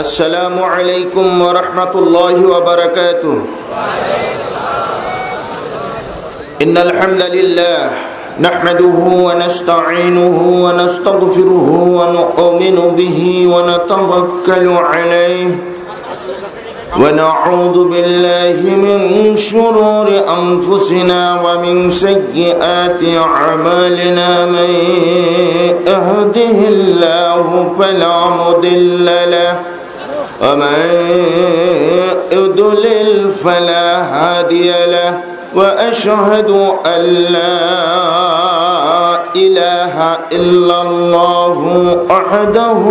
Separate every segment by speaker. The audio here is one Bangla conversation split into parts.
Speaker 1: السلام عليكم ورحمة الله وبركاته. إن الحمد لله نحمده ونستعينه ونستغفره ونؤمن به ونتوكل عليه ونعوذ بالله من شرور أنفسنا ومن سيئات أعمالنا من يهده الله فلا مضل له ومن يضلل فلا هادي له وأشهد أن لا إله إلا الله وحده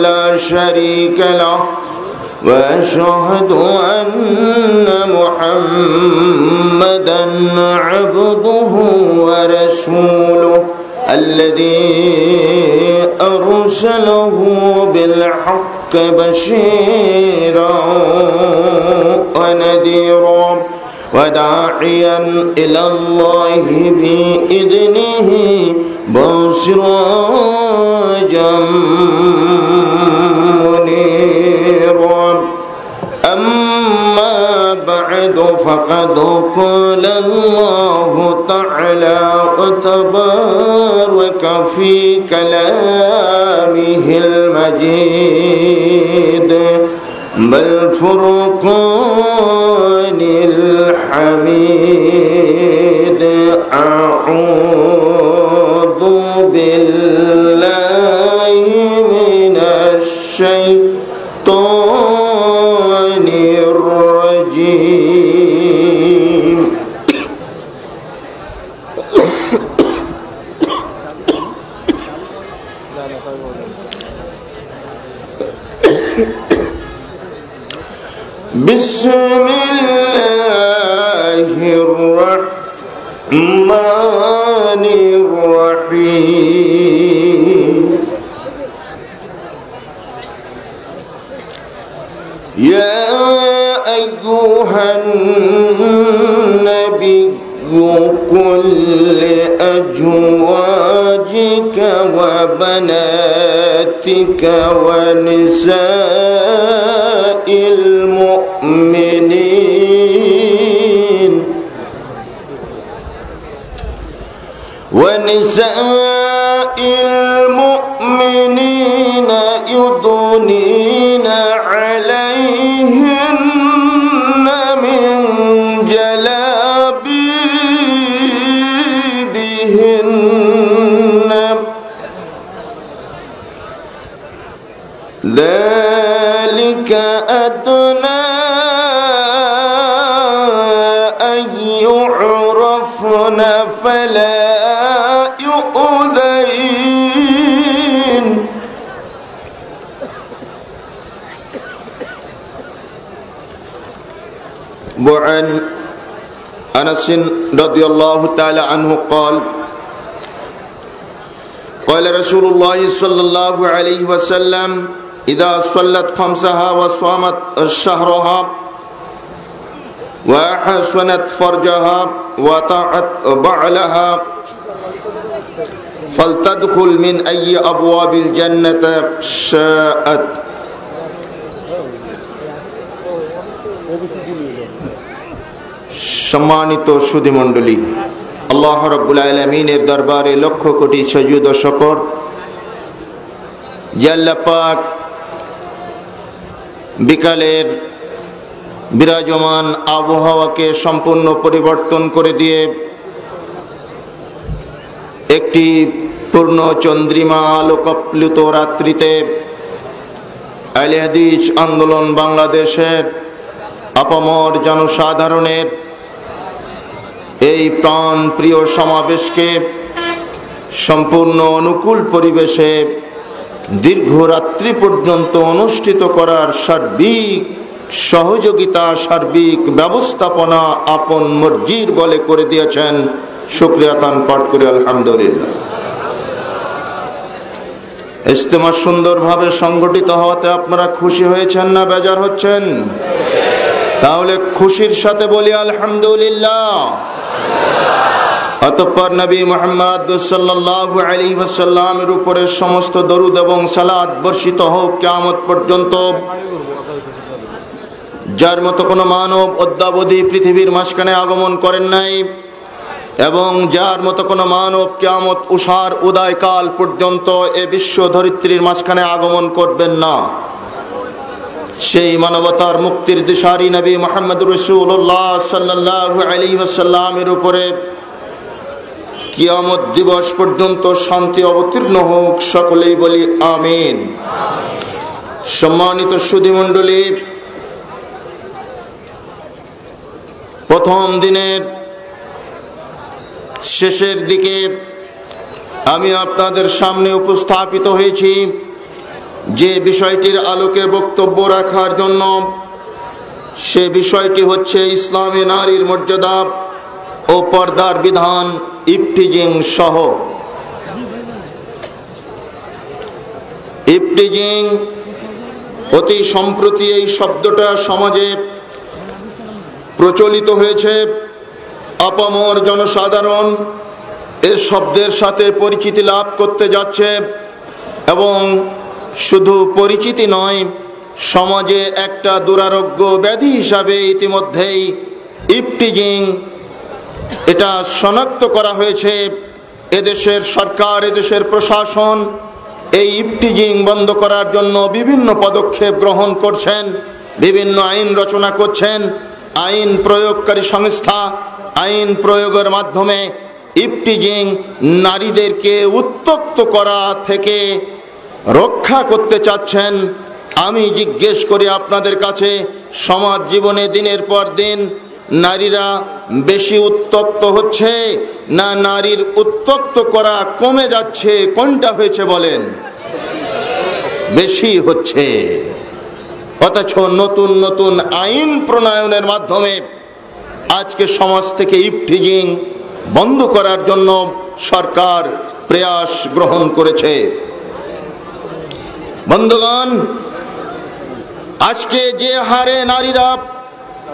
Speaker 1: لا شريك له وأشهد أن محمدا عبده ورسوله الذي أرسله بالحق بشيرا ونذيرا وداعيا إلى الله بإذنه بصراجا منيرا. بعد فقد قال الله تعالى وتبارك في كلامه المجيد بل فرقان الحميد أعوذ بالله رضي الله تعالى عنه قال قال رسول الله صلى الله عليه وسلم إذا صلت خمسها وصامت شهرها وأحسنت فرجها وطاعت بعلها فلتدخل من أي أبواب الجنة شاءت সম্মানিত সুধীমণ্ডলী, আল্লাহ রব্বুল আলমিনের দরবারে লক্ষ কোটি সজুদ শকর। জাল্লাপাক বিকালের বিরাজমান আবহাওয়াকে সম্পূর্ণ পরিবর্তন করে দিয়ে একটি পূর্ণ চন্দ্রিমা আলোকপ্লুত রাত্রিতে আলিহাদিস আন্দোলন বাংলাদেশের অপমর জনসাধারণের এই প্রাণ প্রিয় সমাবেশকে সম্পূর্ণ অনুকূল পরিবেশে দীর্ঘ রাত্রি পর্যন্ত অনুষ্ঠিত করার সার্বিক সহযোগিতা, সার্বিক ব্যবস্থাপনা আপন মর্জির বলে করে দিয়েছেন। শুক্রিয়া তান পাঠ করে, আলহামদুলিল্লাহ। ইস্তেমা সুন্দরভাবে সংগঠিত হওয়াতে আপনারা খুশি হয়েছেন না বেজার হচ্ছেন? তাহলে খুশির সাথে বলি, আলহামদুলিল্লাহ। অতঃপর নবী মোহাম্মদ সাল্লাহ আলী ওয়াসাল্লামের উপরে সমস্ত দরুদ এবং সালাদ বর্ষিত হোক কেমত পর্যন্ত। যার মতো কোনো মানব অদ্যাবধি পৃথিবীর মাঝখানে আগমন করেন নাই এবং যার মতো কোনো মানব কেয়ামত উষার উদয়কাল পর্যন্ত এ বিশ্ব ধরিত্রীর মাঝখানে আগমন করবেন না। সেই মানবতার মুক্তির দিশারি নবী মোহাম্মদ রসুল্লাহ সাল্লাহ আলী ওয়াসাল্লামের উপরে কিয়ামত দিবস পর্যন্ত শান্তি অবতীর্ণ হোক সকলেই বলি আমিন। সম্মানিত সুধীমণ্ডলী, প্রথম দিনের শেষের দিকে আমি আপনাদের সামনে উপস্থাপিত হয়েছি যে বিষয়টির আলোকে বক্তব্য রাখার জন্য। সে বিষয়টি হচ্ছে ইসলামী নারীর মর্যাদা। ও পর্দার বিধান ইফটিজিং সহ। ইফটিজিং অতি সম্প্রতি এই শব্দটা সমাজে প্রচলিত হয়েছে। অপমর জনসাধারণ এ শব্দের সাথে পরিচিতি লাভ করতে যাচ্ছে এবং শুধু পরিচিতি নয়, সমাজে একটা দুরারোগ্য ব্যাধি হিসাবে ইতিমধ্যেই ইফটিজিং এটা শনাক্ত করা হয়েছে এদেশের সরকার, এদেশের প্রশাসন এই ইফটিজিং বন্ধ করার জন্য বিভিন্ন পদক্ষেপ গ্রহণ করছেন, বিভিন্ন আইন রচনা করছেন, আইন প্রয়োগকারী সংস্থা, আইন প্রয়োগের মাধ্যমে ইফটিজিং নারীদেরকে উত্তক্ত করা থেকে রক্ষা করতে চাচ্ছেন। আমি জিজ্ঞেস করি আপনাদের কাছে, সমাজ জীবনে দিনের পর দিন নারীরা বেশি উত্তপ্ত হচ্ছে, না নারীর উত্তক্ত করা কমে যাচ্ছে, কোনটা হয়েছে বলেন? বেশি হচ্ছে। অথচ নতুন নতুন আইন প্রণয়নের মাধ্যমে আজকে সমাজ থেকে ইফটিজিং বন্ধ করার জন্য সরকার প্রয়াস গ্রহণ করেছে। বন্ধুগণ, আজকে যে হারে নারীরা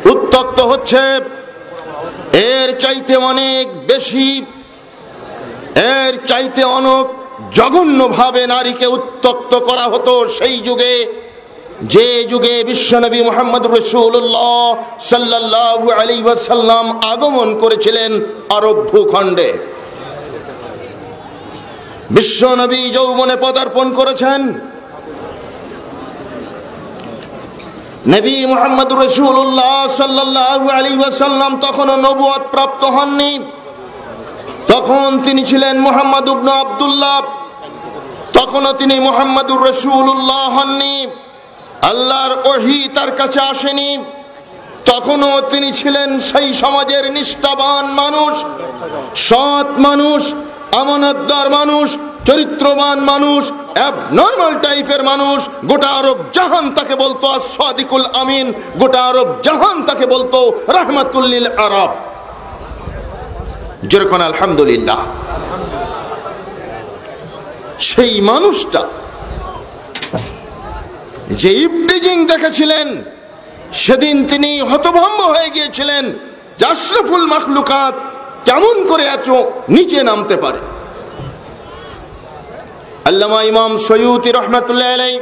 Speaker 1: উত্তক্ত হচ্ছে এর চাইতে অনেক বেশি, এর চাইতে অনেক জঘন্যভাবে নারীকে উত্তক্ত করা হতো সেই যুগে, যে যুগে বিশ্বনবী মোহাম্মদ রসুল্লাহ সাল্লাহ আলী ওয়াসাল্লাম আগমন করেছিলেন আরব ভূখণ্ডে। বিশ্বনবী যৌবনে পদার্পণ করেছেন নবী মোহাম্মদ রসুল্লাহ সাল্লাহ আলী ওয়াসাল্লাম তখনও নবুয়াদ প্রাপ্ত হননি। তখন তিনি ছিলেন মোহাম্মদ উবন আবদুল্লাহ। তখনও তিনি মোহাম্মদুর রসুল্লাহ হননি। আল্লাহর ওহি তার কাছে আসেনি। তখনও তিনি ছিলেন সেই সমাজের নিষ্ঠাবান মানুষ, সৎ মানুষ আমানতদার মানুষ, চরিত্রবান মানুষ টাইপের মানুষ, গোটা আরব জাহান তাকে বলতো সাদিকুল আমিন, গোটা আরব জাহান তাকে বলতো রহমতুল্লিল আরব। যেরকম আলহামদুলিল্লাহ। সেই মানুষটা, যে ইফটিজিং দেখেছিলেন, সেদিন তিনি হতভম্ব হয়ে গিয়েছিলেন জাসরফুল মাখলুকাত কেমন করে এত নিচে নামতে পারে? আল্লামা ইমাম সৈয়দ রহমতুল্লাহ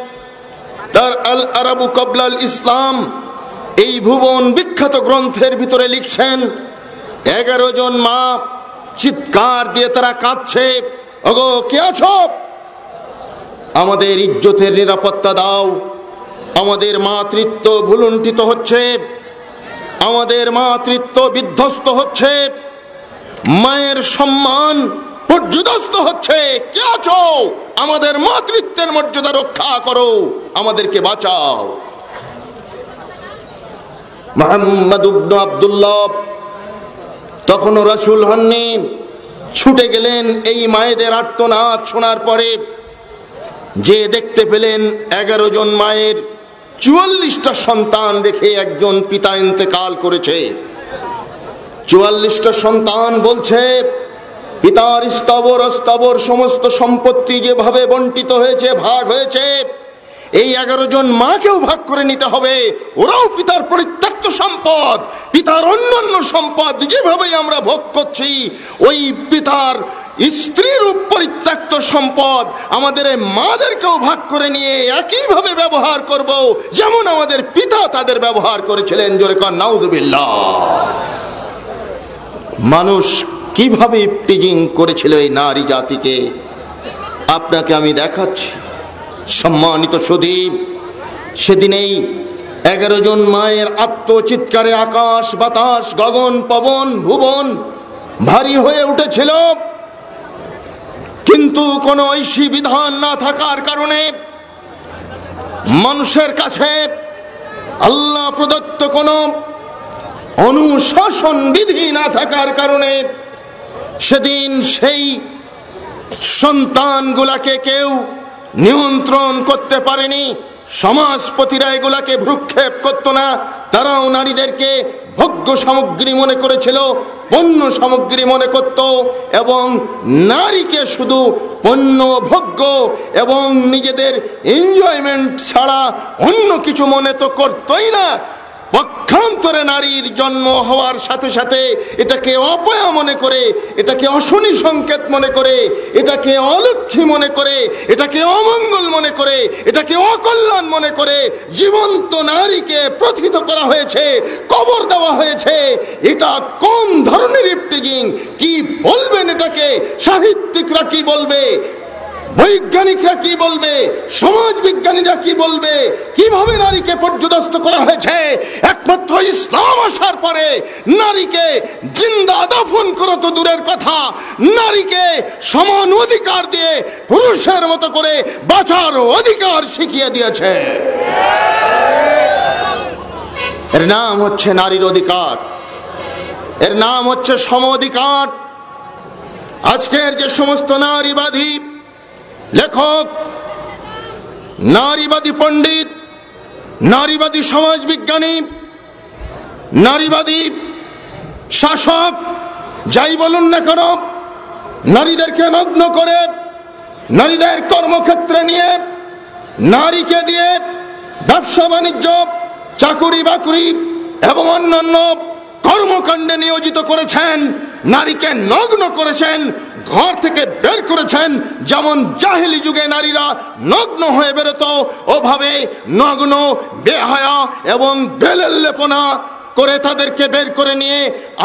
Speaker 1: তার আল আরবু কবলাল ইসলাম এই ভুবন বিখ্যাত গ্রন্থের ভিতরে লিখছেন, এগারো জন মা চিৎকার দিয়ে তারা কাঁদছে, ওগো, কে আছো? আমাদের ইজ্জতের নিরাপত্তা দাও, আমাদের মাতৃত্ব ভুলুণ্ঠিত হচ্ছে, আমাদের মাতৃত্ব বিধ্বস্ত হচ্ছে। মায়ের সম্মান পর্যদস্ত হচ্ছে। কে আছো? আমাদের মাতৃত্বের মর্যাদা রক্ষা করো। আমাদেরকে বাঁচাও। মোহাম্মদ আবদুল্লাহ তখনও রসুল হননি। ছুটে গেলেন এই মায়েদের আর্তনাদ শোনার পরে। যে দেখতে পেলেন এগারো জন মায়ের চুয়াল্লিশটা সন্তান রেখে একজন পিতা ইন্তেকাল করেছে। চুয়াল্লিশটা সন্তান বলছে, পিতার স্তবর স্তবর সমস্ত সম্পত্তি যেভাবে বন্টিত হয়েছে, ভাগ হয়েছে, এই এগারো জন মাকেও ভাগ করে নিতে হবে। ওরাও পিতার পরিত্যক্ত সম্পদ, পিতার অন্যান্য সম্পদ যেভাবে আমরা ভোগ করছি, ওই পিতার স্ত্রীর পরিত্যক্ত সম্পদ আমাদের মাদেরকেও ভাগ করে নিয়ে একইভাবে ব্যবহার করব, যেমন আমাদের পিতা তাদের ব্যবহার করেছিলেন। জোরে কর মানুষ কীভাবে প্রিজিং করেছিল এই নারী জাতিকে? আপনাকে আমি দেখাচ্ছি। সম্মানিত সুদীপ, সেদিনেই এগারো জন মায়ের আত্মচিৎকারে আকাশ, বাতাস, গগন, পবন, ভুবন ভারী হয়ে উঠেছিল। কিন্তু কোন ঐশী বিধান না থাকার কারণে মানুষের কাছে আল্লাহ প্রদত্ত কোন অনুশাসন বিধি না থাকার কারণে সেদিন সেই সন্তানগুলাকে কেউ নিয়ন্ত্রণ করতে পারেনি। সমাজপতিরা এগুলাকে ভ্রুক্ষেপ করত না। তারাও নারীদেরকে ভোগ্য সামগ্রী মনে করেছিল, পণ্য সামগ্রী মনে করত এবং নারীকে শুধু পণ্য ভোগ্য এবং নিজেদের এনজয়মেন্ট ছাড়া অন্য কিছু মনে তো করতই না। পক্ষান্তরে নারীর জন্ম হওয়ার সাথে সাথে এটাকে অপয়া মনে করে, এটাকে অশনি সংকেত মনে করে, এটাকে অলক্ষী মনে করে, এটাকে অমঙ্গল মনে করে, এটাকে অকল্যাণ মনে করে, জীবন্ত নারীকে প্রথিত করা হয়েছে, কবর দেওয়া হয়েছে। এটা কোন ধরনের ইফটিজিং কি বলবেন এটাকে? সাহিত্যিকরা কি বলবে? বৈজ্ঞানিকরা কি বলবে? সমাজ বিজ্ঞানীরা কি বলবে? কীভাবে নারীকে পর্যদস্ত করা হয়েছে? একমাত্র ইসলাম আসার পরে নারীকে জিন্দা দাফন করা তো দূরের কথা। নারীকে সমান অধিকার দিয়ে পুরুষের মতো করে বাঁচার অধিকার শিখিয়ে দিয়েছে। এর নাম হচ্ছে নারীর অধিকার। এর নাম হচ্ছে সম অধিকার। আজকের যে সমস্ত নারীবাদী লেখক, নারীবাদী পণ্ডিত, নারীবাদী সমাজ বিজ্ঞানী নারীবাদী শাসক, যাই বলুন না কেন, নারীদেরকে নগ্ন করে, নারীদের কর্মক্ষেত্রে নিয়ে, নারীকে দিয়ে ব্যবসা বাণিজ্য, চাকুরি বাকুরি এবং অন্যান্য কর্মকাণ্ডে নিয়োজিত করেছেন, নারীকে নগ্ন করেছেন ঘর থেকে বের করেছেন, যেমন জাহেলি যুগে নারীরা নগ্ন হয়ে বেরোত, ওভাবে নগ্ন, বেহায়া এবং বেলের লেপনা করে তাদেরকে বের করে নিয়ে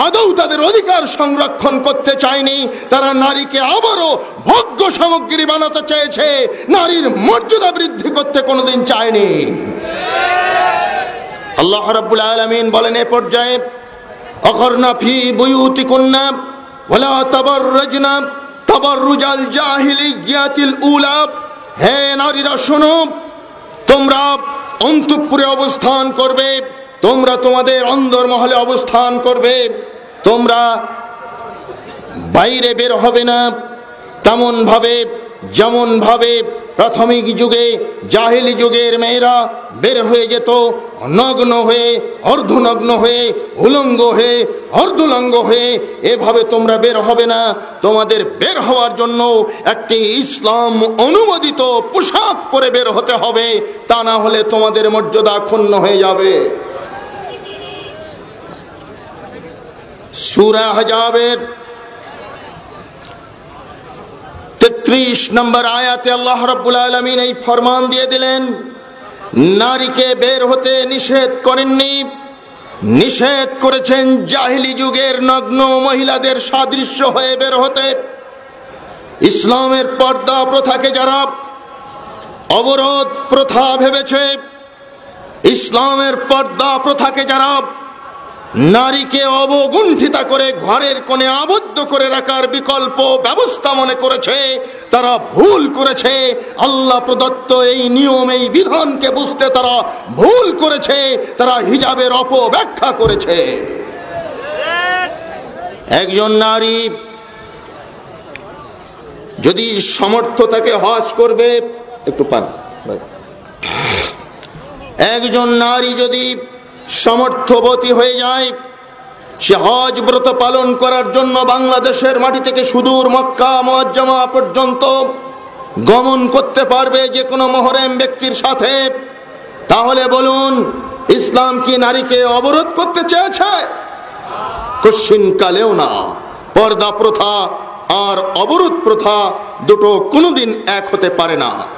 Speaker 1: আদৌ তাদের অধিকার সংরক্ষণ করতে চায়নি। তারা নারীকে আবারও ভোগ্য সামগ্রী বানাতে চেয়েছে। নারীর মর্যাদা বৃদ্ধি করতে কোনোদিন চায়নি। আল্লাহ রাব্বুল আলামিন বলেন, এ পর্যায়ে, অখরনা ফি কন্যা ওলা তাবাররাজনা তাবাররুজাল জাহিলিয়াতিল উলা। হে নারীরা, শোনো, তোমরা অন্তঃপুরে অবস্থান করবে, তোমরা তোমাদের অন্দর মহলে অবস্থান করবে, তোমরা বাইরে বের হবে না তেমন ভাবে যেমন ভাবে প্রাথমিক যুগে জাহিলি যুগের মেয়েরা বের হয়ে যেত, নগ্ন হয়ে, অর্ধনগ্ন হয়ে, উলঙ্গ হয়ে, অর্ধলঙ্গ হয়ে, এভাবে তোমরা বের হবে না। তোমাদের বের হওয়ার জন্য একটি ইসলাম অনুমোদিত পোশাক পরে বের হতে হবে, তা না হলে তোমাদের মর্যাদা ক্ষুণ্ণ হয়ে যাবে। সুরা হাজাবের তেত্রিশ নম্বর আয়াতে আল্লাহ রব্বুল আলমিন এই ফরমান দিয়ে দিলেন, নারীকে বের হতে নিষেধ করেননি, নিষেধ করেছেন জাহিলি যুগের নগ্ন মহিলাদের সাদৃশ্য হয়ে বের হতে। ইসলামের পর্দা প্রথাকে যারা অবরোধ প্রথা ভেবেছে, ইসলামের পর্দা প্রথাকে যারা নারীকে অবগুণ্ঠিতা করে ঘরের কোণে আবদ্ধ করে রাখার বিকল্প ব্যবস্থা মনে করেছে, তারা ভুল করেছে। আল্লাহ প্রদত্ত এই নিয়ম, এই বিধানকে বুঝতে তারা ভুল করেছে, তারা হিজাবের অপব্যাখ্যা করেছে। একজন নারী যদি সমর্থ তাকে হজ করবে, একটু পান। একজন নারী যদি সমর্থবতী হয়ে যায়। সে হজ ব্রত পালন করার জন্য বাংলাদেশের মাটি থেকে সুদূর মক্কা মজ্জামা পর্যন্ত গমন করতে পারবে যে কোনো মহরেম ব্যক্তির সাথে। তাহলে বলুন, ইসলাম কি নারীকে অবরোধ করতে চেয়েছে? কশিন কালেও না। পর্দা প্রথা আর অবরোধ প্রথা দুটো কোনোদিন এক হতে পারে না।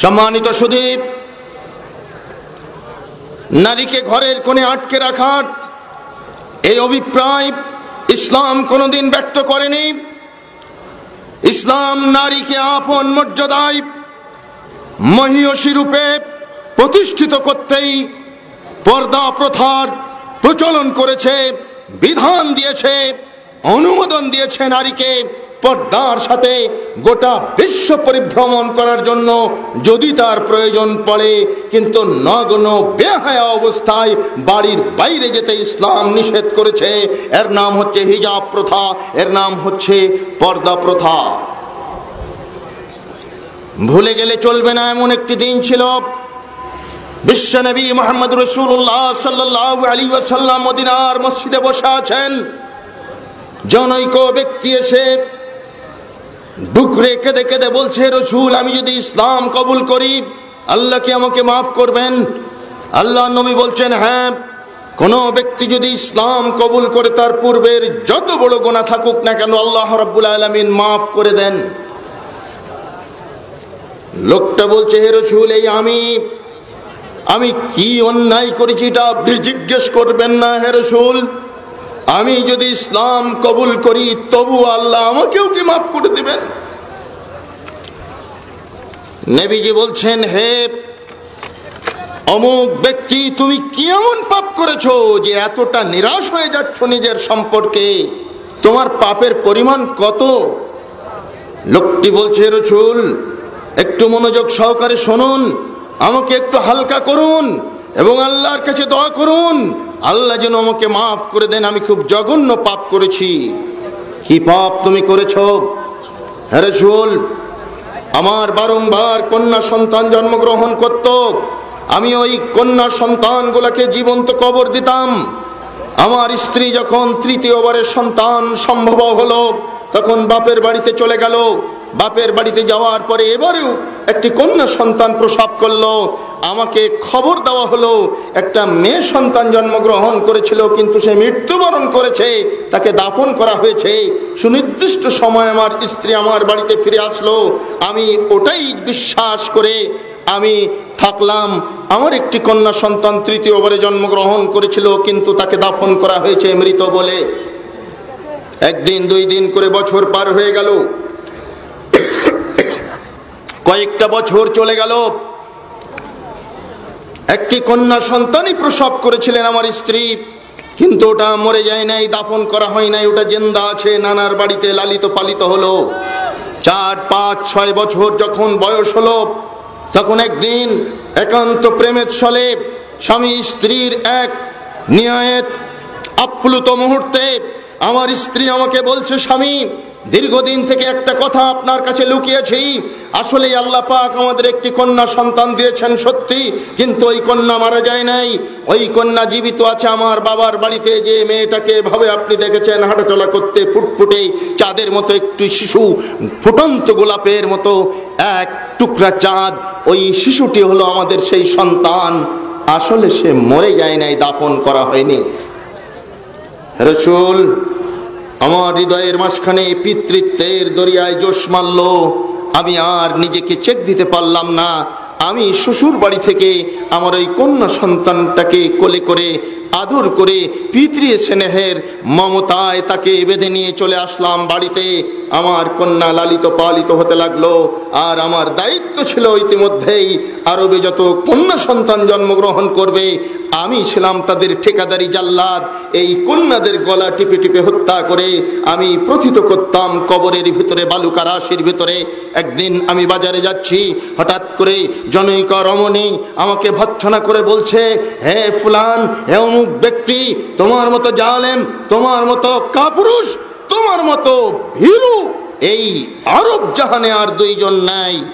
Speaker 1: সম্মানিত সুদীপ, নারীকে ঘরের কোণে আটকে রাখার এই অভিপ্রায় ইসলাম কোনোদিন ব্যক্ত করেনি। ইসলাম নারীকে আপন মর্যাদায় মহিষী রূপে প্রতিষ্ঠিত করতেই পর্দা প্রথার প্রচলন করেছে। বিধান দিয়েছে, অনুমোদন দিয়েছে নারীকে পর্দার সাথে গোটা বিশ্ব পরিভ্রমণ করার জন্য। যদি তার প্রয়োজন পড়ে, কিন্তু নগ্ন, বেহায়া অবস্থায় বাড়ির বাইরে যেতে ইসলাম নিষেধ করেছে। এর নাম হচ্ছে হিজাব প্রথা, এর নাম হচ্ছে পর্দা প্রথা। ভুলে গেলে চলবে না, এমন একটি দিন ছিল। বিশ্বনবী মোহাম্মদ রসুল্লাহ সাল্লাহ আলী ওয়াসাল্লাম মদিনার মসজিদে বসে আছেন। জনৈক ব্যক্তি এসে ডুকরে কেঁদে কেঁদে বলছে, রসুল, আমি যদি ইসলাম কবুল করি, আল্লাহ কি আমাকে মাফ করবেন? আল্লাহ নবী বলছেন হ্যাঁ কোন ব্যক্তি যদি ইসলাম কবুল করে, তার পূর্বের যত বড় গোনা থাকুক না কেন, আল্লাহ রব্বুল আলমিন মাফ করে দেন। লোকটা বলছে, হে রসুল, এই আমি আমি কি অন্যায় করেছি এটা আপনি জিজ্ঞেস করবেন না, হে রসুল। আমি যদি ইসলাম কবুল করি, তবু আল্লাহ আমাকেও কি মাফ করে দিবেন? নেবিজি বলছেন, হে অমুক ব্যক্তি, তুমি কি এমন পাপ করেছ যে এতটা নিরাশ হয়ে যাচ্ছ নিজের সম্পর্কে? তোমার পাপের পরিমাণ কত? লোকটি বলছে রসুল, একটু মনোযোগ সহকারে শুনুন। আমাকে একটু হালকা করুন এবং আল্লাহর কাছে দোয়া করুন। আল্লাহ যেন আমাকে মাফ করে দেন, আমি খুব জঘন্য পাপ করেছি। কি পাপ তুমি করেছ? হ্যাঁ আমার বারংবার কন্যা সন্তান জন্মগ্রহণ করত। আমি ওই কন্যা সন্তানগুলাকে জীবন্ত কবর দিতাম। আমার স্ত্রী যখন তৃতীয়বারের সন্তান সম্ভব হলো, তখন বাপের বাড়িতে চলে গেল। বাপের বাড়িতে যাওয়ার পরে এবারেও একটি কন্যা সন্তান প্রসব করল। আমাকে খবর দেওয়া হলো, একটা মেয়ে সন্তান জন্মগ্রহণ করেছিল, কিন্তু সে মৃত্যুবরণ করেছে, তাকে দাফন করা হয়েছে। সুনির্দিষ্ট সময় আমার স্ত্রী আমার বাড়িতে ফিরে আসলো। আমি ওটাই বিশ্বাস করে আমি থাকলাম। আমার একটি কন্যা সন্তান তৃতীয়বারে জন্মগ্রহণ করেছিল, কিন্তু তাকে দাফন করা হয়েছে মৃত বলে। একদিন, দুই দিন করে বছর পার হয়ে গেল। কয়েকটা বছর চলে গেল। একটি কন্যা সন্তানই প্রসব করেছিলেন আমার স্ত্রী। কিন্তু ওটা মরে যায় নাই, দাফন করা হয় নাই, ওটা জেন্দা আছে, নানার বাড়িতে লালিত পালিত হলো। চার, পাঁচ, ছয় বছর যখন বয়স হলো, তখন একদিন একান্ত প্রেমের ছলে স্বামী স্ত্রীর এক নিয়ায়েত আপ্লুত মুহূর্তে আমার স্ত্রী আমাকে বলছে, স্বামী দীর্ঘদিন থেকে একটা কথা আপনার কাছে লুকিয়েছি। আসলে আল্লাহ পাক আমাদের একটি কন্যা সন্তান দিয়েছেন সত্যি, কিন্তু ওই কন্যা মারা যায় নাই। ওই কন্যা জীবিত আছে আমার বাবার বাড়িতে, যে মেয়েটাকে ভাবে আপনি দেখেছেন হাঁটাচলা করতে ফুটফুটে চাঁদের মতো একটু শিশু, ফুটন্ত গোলাপের মতো এক টুকরা চাঁদ। ওই শিশুটি হলো আমাদের সেই সন্তান। আসলে সে মরে যায় নাই দাপন করা হয়নি। রসুল আমার হৃদয়ের মাঝখানে পিতৃত্বের দরিয়ায় জোশ মারল। আমি আর নিজেকে চেক দিতে পারলাম না। আমি শ্বশুর বাড়ি থেকে আমার ওই কন্যা সন্তানটাকে কোলে করে আদর করে পিতৃ স্নেহের মমতায় তাকে বেঁধে নিয়ে চলে আসলাম বাড়িতে। আমার কন্যা লালিত পালিত হতে লাগল। আর আমার দায়িত্ব ছিল ইতিমধ্যেই আরবে যত কন্যা সন্তান জন্মগ্রহণ করবে, আমি ছিলাম তাদের ঠিকাদারি জাল্লাদ। এই কন্যাদের গলা টিপে টিপে হত্যা করে আমি প্রথিত করতাম কবরের ভিতরে, বালুকা রাশির ভিতরে। একদিন আমি বাজারে যাচ্ছি, হঠাৎ করে জনৈক রমণী আমাকে ভৎসনা করে বলছে, হে ফুলান হে অমুক ব্যক্তি, তোমার মতো জালেম, তোমার মতো কাপুরুষ, তোমার মতো ভীরু, এই আরব জাহানে আর দুইজন নাই।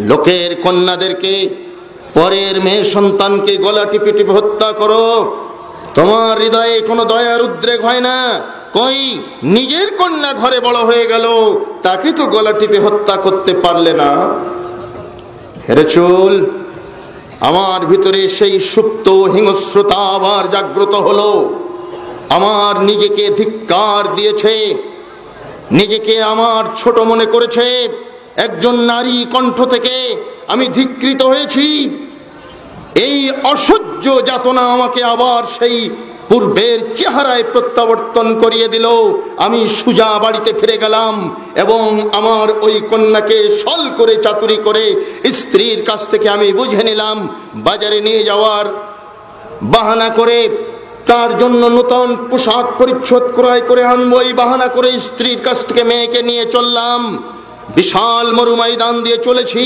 Speaker 1: লোকের কন্যাদেরকে, পরের মেয়ে সন্তানকে গলা টিপে টিপে হত্যা করো। তোমার হৃদয়ে কোনো দয়ার উদ্রেক হয় না। কই, নিজের কন্যা ঘরে বড় হয়ে গেল, তাকে তো গলা টিপে হত্যা করতে পারলে না। হেরে চুল আমার ভিতরে সেই সুপ্ত হিংস্রতা আবার জাগ্রত হলো। আমার নিজেকে ধিক্কার দিয়েছে। নিজেকে আমার ছোট মনে করেছে। একজন নারী কণ্ঠ থেকে আমি ধিকৃত হয়েছি। এই অসহ্য যাতনা আমাকে আবার সেই পূর্বের চেহারায় প্রত্যাবর্তন করিয়ে দিল। আমি সুজা বাড়িতে ফিরে গেলাম এবং আমার ওই কন্যাকে সল করে চাতুরি করে স্ত্রীর কাছ থেকে আমি বুঝে নিলাম, বাজারে নিয়ে যাওয়ার বাহানা করে তার জন্য নতুন পোশাক পরিচ্ছদ ক্রয় করে আনব। এই বাহানা করে স্ত্রীর কাছ থেকে মেয়েকে নিয়ে চললাম। বিশাল মরুময়দান দিয়ে চলেছি।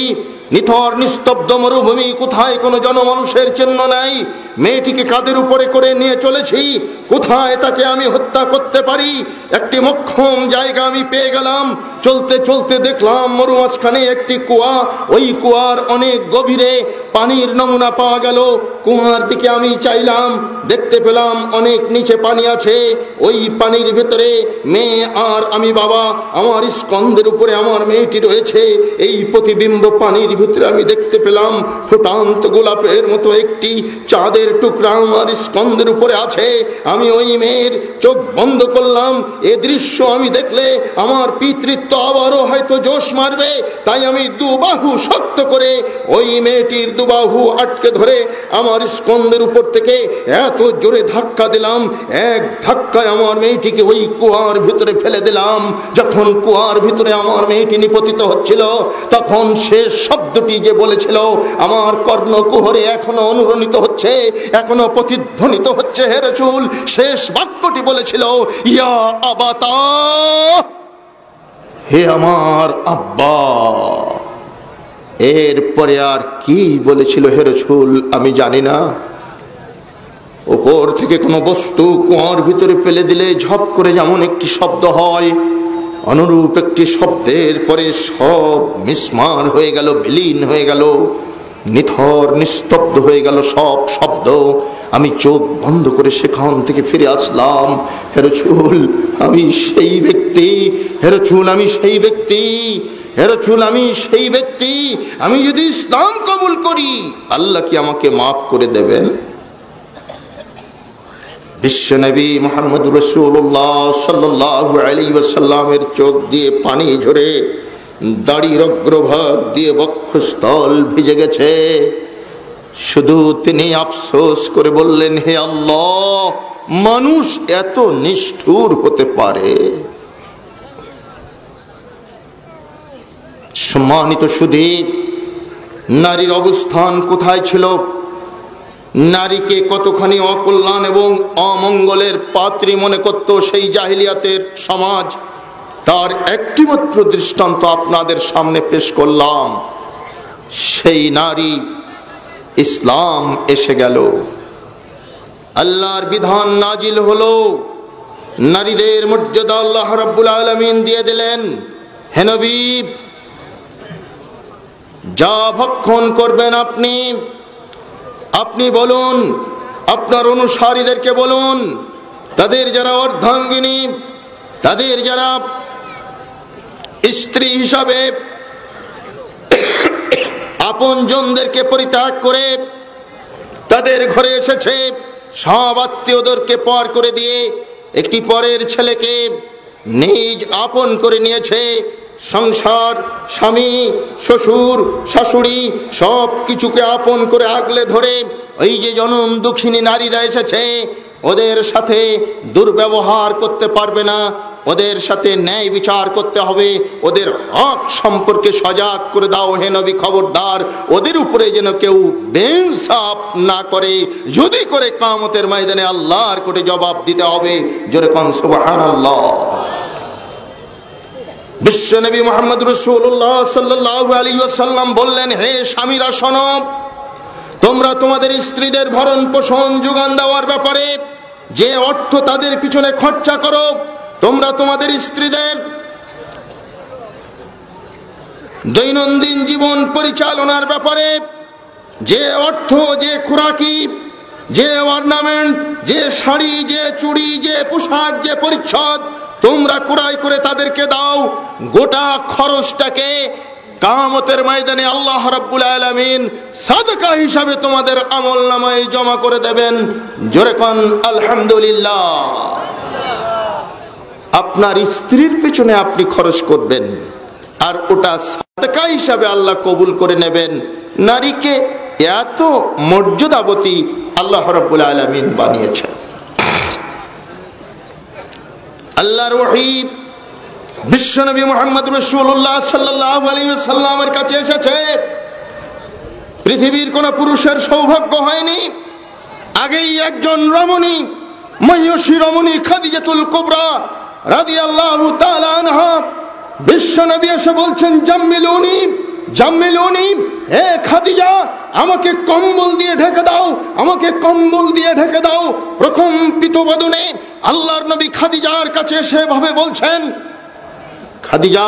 Speaker 1: নিথর নিস্তব্ধ মরুভূমি, কোথায় কোনো জনমানুষের চিহ্ন নাই। মেয়েটিকে কাদের উপরে করে নিয়ে চলেছি? কোথায় তাকে আমি হত্যা করতে পারি? একটি মক্ষম জায়গা আমি পেয়ে গেলাম। চলতে চলতে দেখলাম মরু মাঝখানে একটি কুয়া। ওই কুয়ার অনেক গভীরে পানির নমুনা পাওয়া গেল। কুয়ার দিকে আমি চাইলাম। দেখতে পেলাম অনেক নিচে পানি আছে। ওই পানির ভেতরে মেয়ে আর আমি বাবা। আমার স্কন্ধের উপরে আমার মেয়েটি রয়েছে। এই প্রতিবিম্ব পানির ভিতরে আমি দেখতে পেলাম ফুটান্ত গোলাপের মতো একটি চাঁদের টুকরা আমার স্কন্দের উপরে আছে। আমি ওই মেয়ের চোখ বন্ধ করলাম। এ দৃশ্য আমি দেখলে আমার পিতৃত্ব আবারও হয়তো জোশ মারবে। তাই আমি দুবাহু শক্ত করে ওই মেয়েটির দুবাহু আটকে ধরে আমার স্কন্দের উপর থেকে এত জোরে ধাক্কা দিলাম। এক ধাক্কায় আমার মেয়েটিকে ওই কুয়ার ভিতরে ফেলে দিলাম। যখন কুয়ার ভিতরে আমার মেয়েটি নিপতিত হচ্ছিল, তখন সে শব্দটি যে বলেছিল, আমার কর্ণকুহরে এখনও অনুরণিত হচ্ছে। এখনও প্রতিধ্বনিত হচ্ছে হেরে চুল শেষ বাক্যটি বলেছিল, ইয়া আবাতা, হে আমার আব্বা। এরপরে আর কি বলেছিল হেরছুল আমি জানি না। ওপর থেকে কোনো বস্তু কুয়ার ভিতরে ফেলে দিলে ঝপ করে যেমন একটি শব্দ হয়, অনুরূপ একটি শব্দের পরে সব মিসমার হয়ে গেল, বিলীন হয়ে গেল। নিথর, নিস্তব্ধ হয়ে গেল সব শব্দ। আমি চোখ বন্ধ করে সেখান থেকে ফিরে আসলাম। হেরচুল, আমি সেই ব্যক্তি। হেরচুল, আমি সেই ব্যক্তি। হেরচুল, আমি সেই ব্যক্তি। আমি যদি ইসলাম কবুল করি, আল্লাহ কি আমাকে মাফ করে দেবেন? বিশ্ব বিশ্বনবী মোহাম্মদ রসুল্লাহ সাল্লাহ আলী ওয়াসাল্লামের চোখ দিয়ে পানি ঝরে দাড়ির অগ্রভাগ দিয়ে বক্ষস্থল ভিজে গেছে। শুধু তিনি আফসোস করে বললেন, হে আল্লাহ, মানুষ এত নিষ্ঠুর হতে পারে? সম্মানিত সুধী নারীর অবস্থান কোথায় ছিল? নারীকে কতখানি অকল্যাণ এবং অমঙ্গলের পাত্রী মনে করত সেই জাহিলিয়াতের সমাজ? তার একটিমাত্র দৃষ্টান্ত আপনাদের সামনে পেশ করলাম। সেই নারী ইসলাম এসে গেল। আল্লাহর বিধান নাজিল হলো, নারীদের মর্যাদা আল্লাহ রাব্বুল আলমিন দিয়ে দিলেন। হেনবীব যা ভক্ষণ করবেন আপনি আপনি বলুন, আপনার অনুসারীদেরকে বলুন, তাদের যারা অর্ধাঙ্গিনী, তাদের যারা স্ত্রী হিসাবে আপন জনদেরকে পরিত্যাগ করে তাদের ঘরে এসেছে। সব আত্মীয়দেরকে পর করে দিয়ে একটি পরের ছেলেকে নিজ আপন করে নিয়েছে। সংসার, স্বামী, শ্বশুর, শাশুড়ি সব কিছুকে আপন করে আগলে ধরে ওই যে জনম দুঃখিনী নারীরা এসেছে, ওদের সাথে দুর্ব্যবহার করতে পারবে না। ওদের সাথে ন্যায় বিচার করতে হবে। ওদের হক সম্পর্কে সজাগ করে দাও হে নবী খবরদার। ওদের উপরে যেন কেউ বেনসাপ না করে। যদি করে কামতের ময়দানে আল্লাহর কোটে জবাব দিতে হবে। জোরে কন সুবাহান আল্লাহ বিশ্বনবী মোহাম্মদ রসুল্লাহ সাল্লাহ আলী সাল্লাম বললেন, হে স্বামীরা সনব তোমরা তোমাদের স্ত্রীদের ভরণ পোষণ যোগান দেওয়ার ব্যাপারে যে অর্থ তাদের পিছনে খরচা করো তোমরা তোমাদের স্ত্রীদের দৈনন্দিন জীবন পরিচালনার ব্যাপারে যে অর্থ, যে খুরাকি, যে অর্নামেন্ট যে শাড়ি, যে চুড়ি, যে পোশাক, যে পরিচ্ছদ, তোমরা ক্রয় করে তাদেরকে দাও। গোটা খরচটাকে কামতের ময়দানে আল্লাহ রাব্বুল আলামিন সাদকা হিসাবে তোমাদের আমল নামায় জমা করে দেবেন। জোরে কন, আলহামদুলিল্লাহ। আপনার স্ত্রীর পেছনে আপনি খরচ করবেন। আর ওটা সাদকা হিসাবে আল্লাহ কবুল করে নেবেন। নারীকে এত মর্যাদাবতী আল্লাহ রব্বুল আলমিন বানিয়েছেন। আল্লাহর ওহিদ বিশ্বনবী মোহাম্মদ রসুল্লাহ সাল্লাহ আলী সাল্লামের কাছে এসেছে। পৃথিবীর কোন পুরুষের সৌভাগ্য হয়নি। আগেই একজন রমণী, মহিষী রমণী খাদিজাতুল কোবরা রাদি আল্লাহ বিশ্ব নবী এসে বলছেন জাম্মিলুনি জাম্মিলুনি হে খাদিজা, আমাকে কম্বল দিয়ে ঢেকে দাও, আমাকে কম্বল দিয়ে ঢেকে দাও প্রথম পিতবদনে আল্লাহর নবী খাদিজার কাছে সেভাবে বলছেন, খাদিজা,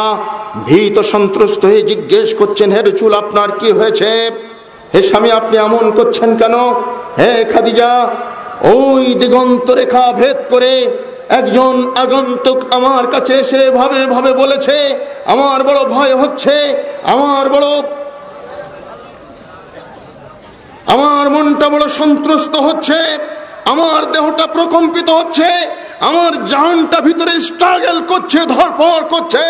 Speaker 1: ভীত সন্ত্রস্ত হয়ে জিজ্ঞেস করছেন, হে রচুল আপনার কি হয়েছে? হে স্বামী, আপনি এমন করছেন কেন? হে খাদিজা, ওই দিগন্ত রেখা ভেদ করে একজন আগন্তুক আমার কাছে এসে ভাবে ভাবে বলেছে, আমার বড় ভয় হচ্ছে, আমার বড় আমার মনটা বড় সন্ত্রস্ত হচ্ছে, আমার দেহটা প্রকম্পিত হচ্ছে, আমার জানটা ভিতরে স্ট্রাগল করছে ধরপড় করছে,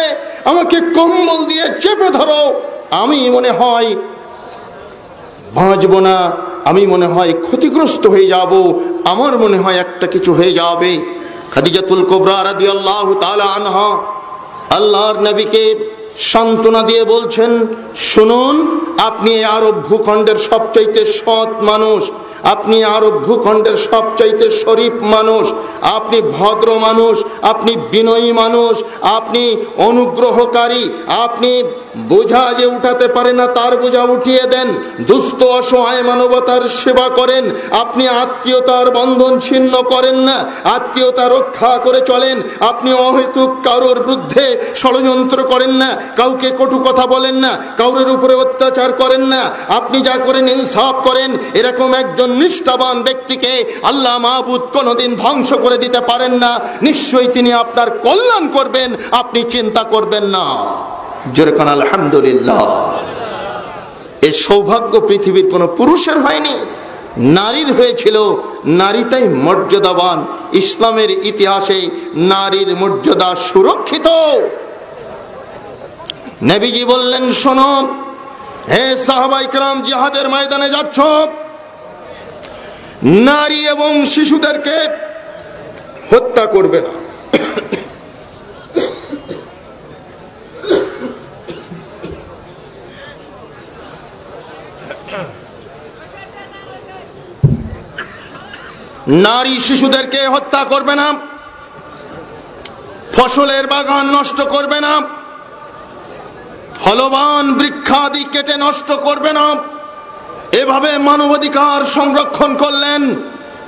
Speaker 1: আমাকে কম্বল দিয়ে চেপে ধরো। আমি মনে হয় বাঁচব না, আমি মনে হয় ক্ষতিগ্রস্ত হয়ে যাব, আমার মনে হয় একটা কিছু হয়ে যাবে। খাদিজাতুল কোবরা রাদি আল্লাহ আনহা, আল্লাহর নবীকে সান্ত্বনা দিয়ে বলছেন, শুনুন, আপনি আরব ভূখণ্ডের সবচাইতে সৎ মানুষ। আপনি আরব ভূখণ্ডের সবচাইতে শরীফ মানুষ, আপনি ভদ্র মানুষ, আপনি বিনয়ী মানুষ, আপনি অনুগ্রহকারী, আপনি বোঝা যে উঠাতে পারে না তার বোঝা উঠিয়ে দেন, দুস্থ অসহায় মানবতার সেবা করেন, আপনি আত্মীয়তার বন্ধন ছিন্ন করেন না, আত্মীয়তা রক্ষা করে চলেন, আপনি অহেতুক কারোর বিরুদ্ধে ষড়যন্ত্র করেন না, কাউকে কটু কথা বলেন না, কাউরের উপরে অত্যাচার করেন না, আপনি যা করেন ইনসাফ করেন, এরকম একজন নিষ্ঠাবান ব্যক্তিকে আল্লাহ মাহবুদ কোনোদিন ধ্বংস করে দিতে পারেন না। নিশ্চয়ই তিনি আপনার কল্যাণ করবেন, আপনি চিন্তা করবেন না। যেরকম আলহামদুলিল্লাহ। এ সৌভাগ্য পৃথিবীর কোন পুরুষের হয়নি, নারীর হয়েছিল। নারী তাই মর্যাদাবান। ইসলামের ইতিহাসে নারীর মর্যাদা সুরক্ষিত। নেবিজি বললেন, শোনো, হে সাহাবাইকরাম, জিহাদের ময়দানে যাচ্ছ। নারী এবং শিশুদেরকে হত্যা করবে না। নারী শিশুদেরকে হত্যা করবে না। ফসলের বাগান নষ্ট করবে না। ফলবান বৃক্ষাদি কেটে নষ্ট করবে না। এভাবে মানবাধিকার সংরক্ষণ করলেন।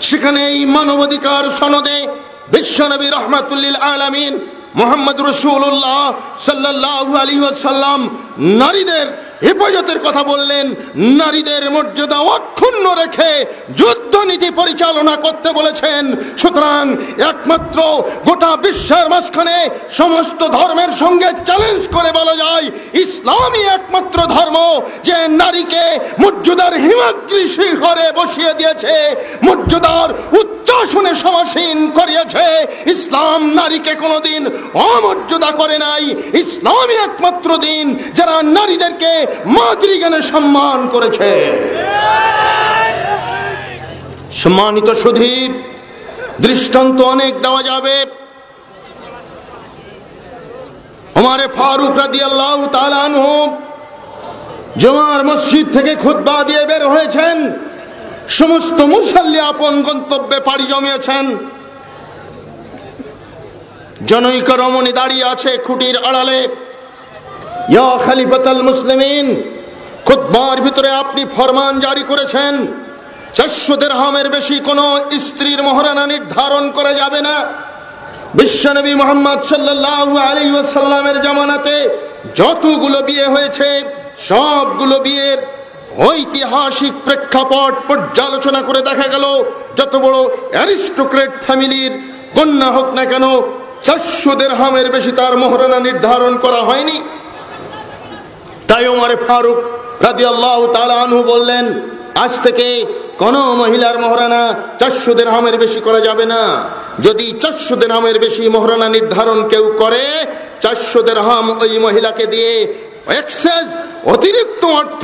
Speaker 1: সেখানে এই মানবাধিকার সনদে বিশ্বনবী রহমাতুল্লিল আলামিন মোহাম্মদ রসুল্লাহ সাল্লাহ আলী সাল্লাম নারীদের হেফাজতের কথা বললেন, নারীদের মর্যাদা অক্ষুণ্ণ রেখে যুদ্ধ নীতি পরিচালনা করতে বলেছেন। সুতরাং একমাত্র গোটা বিশ্বের মাঝখানে সমস্ত ধর্মের সঙ্গে চ্যালেঞ্জ করে বলা যায়, ইসলামই একমাত্র ধর্ম যে নারীকে মর্যাদার হিমাগ্রী শিখরে বসিয়ে দিয়েছে, মর্যাদার উচ্চাসনে সমাসীন করিয়েছে। ইসলাম নারীকে কোনোদিন অমর্যাদা করে নাই, ইসলামই একমাত্র দিন যারা নারীদেরকে মাতৃজ্ঞানে সম্মান করেছে। সম্মানিত সুধীর, দৃষ্টান্ত অনেক দেওয়া যাবে। আমারে ফারুক রাদি আল্লাহ জমার মসজিদ থেকে খুদ্া দিয়ে বের হয়েছেন। সমস্ত মুসল্লি আপন গন্তব্যে পাড়ি জমিয়েছেন। জনৈক রমণী দাঁড়িয়ে আছে খুঁটির আড়ালে। ইয়া ভিতরে আপনি ফরমান জারি করেছেন। চারশো দেড়হামের বেশি কোনো স্ত্রীর মহারানা নির্ধারণ করা যাবে না। বিশ্বনবী মোহাম্মদ সাল্লাহ আলী জামানাতে যতগুলো বিয়ে হয়েছে, সবগুলো বিয়ের ঐতিহাসিক প্রেক্ষাপট পর্যালোচনা করে দেখা গেল, যত বড় অ্যারিস্টোক্রেট ফ্যামিলির কন্যা হোক না কেন, চারশো হামের বেশি তার মহারানা নির্ধারণ করা হয়নি। তাই ওমারে ফারুক রাজি আল্লাহ আনহু বললেন, আজ থেকে কোন মহিলার মহারানা চারশো হামের বেশি করা যাবে না। যদি চারশো হামের বেশি মহারানা নির্ধারণ কেউ করে চারশো হাম ওই মহিলাকে দিয়ে অতিরিক্ত অর্থ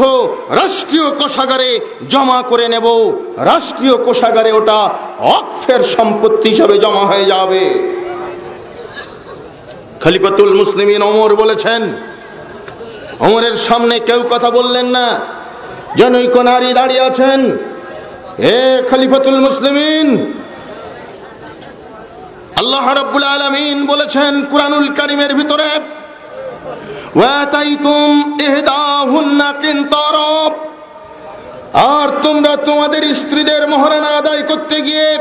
Speaker 1: রাষ্ট্রীয় কোষাগারে জমা করে নেব। রাষ্ট্রীয় কোষাগারে ওটা অক্ষের সম্পত্তি হিসাবে জমা হয়ে যাবে। খলিফাতুল মুসলিমিন অমর বলেছেন অমরের সামনে কেউ কথা বললেন না। জনৈক নারী দাঁড়িয়ে আছেন। এ খলিফাতুল মুসলিমিন। আল্লাহ রাব্বুল আলামিন বলেছেন কুরআনুল কারীমের ভিতরে ওয়াতাইতুম ইহদাহুন্না কিনতারা। আর তোমরা তোমাদের স্ত্রীদের মহারানা আদায় করতে গিয়ে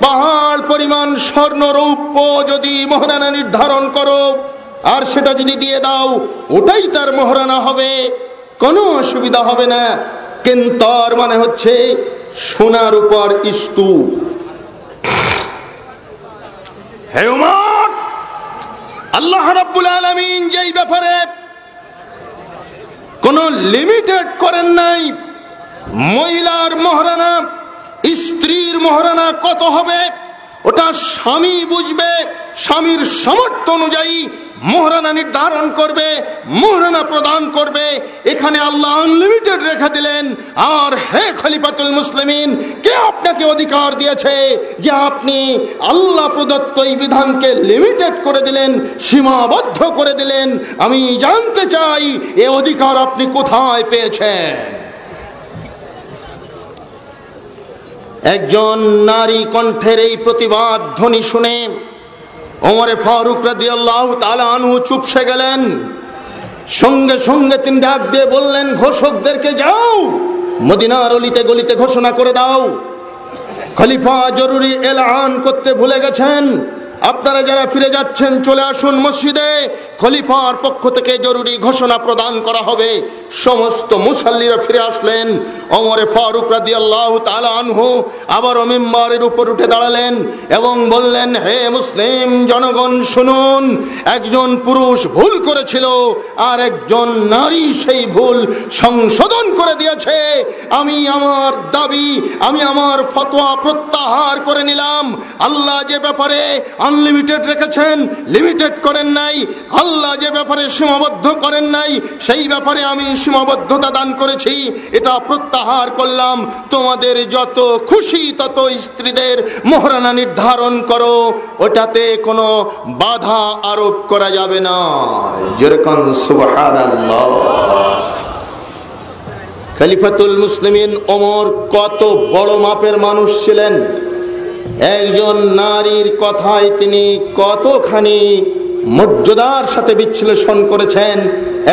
Speaker 1: পাহাড় পরিমাণ স্বর্ণ রৌপ্য যদি মহারানা নির্ধারণ করো আর সেটা যদি দিয়ে দাও, ওটাই তার মহারানা হবে। কোনো অসুবিধা হবে না। কেন্তর মানে হচ্ছে সোনার উপর স্তূপ আল্লাহ রাব্বুল আলামিন যেই ব্যাপারে কোন লিমিটেড করেন নাই, মহিলার মহারানা, স্ত্রীর মহারানা কত হবে, ওটা স্বামী বুঝবে, স্বামীর সামর্থ্য অনুযায়ী মোহরানা নির্ধারণ করবে, মোহরানা প্রদান করবে। এখানে আল্লাহ আনলিমিটেড রেখে দিলেন। আর হে খলিফাতুল মুসলিমিন, কে আপনাকে অধিকার দিয়েছে যে আপনি আল্লাহ প্রদত্ত এই বিধানকে লিমিটেড করে দিলেন, সীমাবদ্ধ করে দিলেন? আমি জানতে চাই, এ অধিকার আপনি কোথায় পেয়েছেন? একজন নারী কণ্ঠের এই প্রতিবাদ ধ্বনি শুনে ওমরে ফারুক রাদি আল্লাহ আনহু চুপসে গেলেন। সঙ্গে সঙ্গে তিনি ডাক দিয়ে বললেন, ঘোষকদেরকে যাও, মদিনার অলিতে গলিতে ঘোষণা করে দাও। খলিফা জরুরি এলান করতে ভুলে গেছেন। আপনারা যারা ফিরে যাচ্ছেন, চলে আসুন মসজিদে। খলিফার পক্ষ থেকে জরুরি ঘোষণা প্রদান করা হবে। সমস্ত মুসাল্লিরা ফিরে আসলেন। অমরে ফারুক রাদি আল্লাহ আনহু আবার মেম্বারের উপর উঠে দাঁড়ালেন এবং বললেন, হে মুসলিম জনগণ, শুনুন, একজন পুরুষ ভুল করেছিল, আর একজন নারী সেই ভুল সংশোধন করে দিয়েছে। আমি আমার দাবি, আমি আমার ফতোয়া প্রত্যাহার করে নিলাম। আল্লাহ যে ব্যাপারে আনলিমিটেড রেখেছেন লিমিটেড করেন নাই। আল্লাহ যে ব্যাপারে সীমাবদ্ধ করেন নাই, সেই ব্যাপারে আমি সীমাবদ্ধতা দান করেছি। এটা প্রত্যাহার করলাম। তোমাদের যত খুশি, তত স্ত্রীদের মহারানা নির্ধারণ করো। ওটাতে কোনো বাধা আরোপ করা যাবে না। যেরকম খলিফাতুল মুসলিমিন ওমর কত বড় মাপের মানুষ ছিলেন। একজন নারীর কথায় তিনি কতখানি মর্যাদার সাথে বিশ্লেষণ করেছেন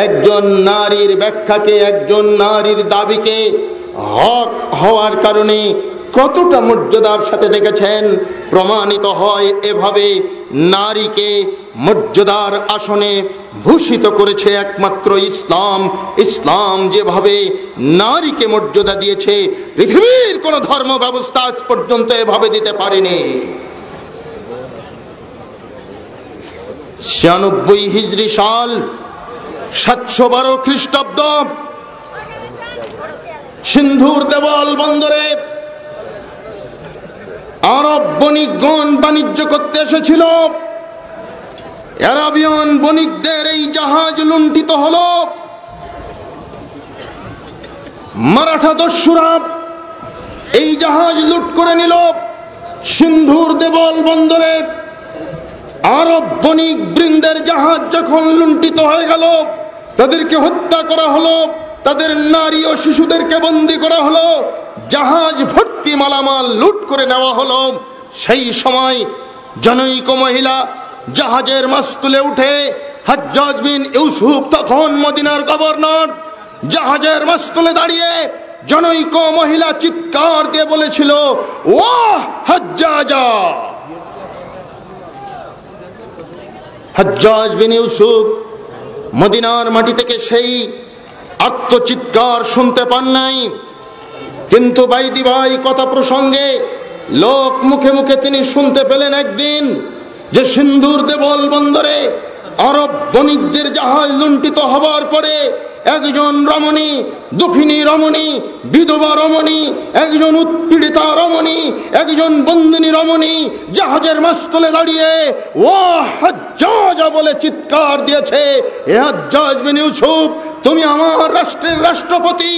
Speaker 1: একজন নারীর ব্যাখ্যাকে, একজন নারীর দাবিকে হক হওয়ার কারণে কতটা মর্যাদার সাথে দেখেছেন, প্রমাণিত হয় এভাবে নারীকে মর্যাদার আসনে ভূষিত করেছে একমাত্র ইসলাম। ইসলাম যেভাবে নারীকে মর্যাদা দিয়েছে, পৃথিবীর কোন ধর্ম ব্যবস্থা পর্যন্ত এভাবে দিতে পারেনি। ছিয়ানব্বই হিজড়ি সাল সাতশো বারো খ্রিস্টাব্দ, সিন্ধুর দেওয়াল বন্দরে আরব বণিকগণ বাণিজ্য করতে এসেছিল। অ্যারাবিয়ান বণিকদের এই জাহাজ লুণ্ঠিত হল। মারাঠা দস্যুরা এই জাহাজ লুট করে নিল সিন্ধুর দেবল বন্দরে। আরব বণিক বৃন্দের জাহাজ যখন লুণ্ঠিত হয়ে গেল, তাদেরকে হত্যা করা হলো, তাদের নারী ও শিশুদেরকে বন্দি করা হলো, জাহাজ ভর্তি মালামাল লুট করে নেওয়া হলো। সেই সময় জনৈক মহিলা জাহাজের মাস তুলে উঠে হজ্জাজ বিন ইউসুফ, তখন মদিনার গভর্নর, জাহাজের মাস তুলে দাঁড়িয়ে জনৈক মহিলা চিৎকার দিয়ে বলেছিল ও হজ্জাজা! হজ্জাজ বিন ইউসুফ মদিনার মাটি থেকে সেই আত্মচিৎকার শুনতে পান নাই। কিন্তু বাইদি ভাই কথা প্রসঙ্গে লোক মুখে মুখে তিনি শুনতে পেলেন একদিন যে সিন্ধুর দেবল বন্দরে আরব বণিকদের জাহাজ লুণ্ঠিত হবার পরে একজন রমণী, দুঃখিনী রমণী, বিধবা রমণী, একজন উৎপীড়িতা রমণী, একজন বন্দিনী রমণী জাহাজের মাস্তলে দাঁড়িয়ে ও হজ্জা বলে চিৎকার দিয়েছে। এ হজ্জাজ ইউসুফ, তুমি আমার রাষ্ট্রের রাষ্ট্রপতি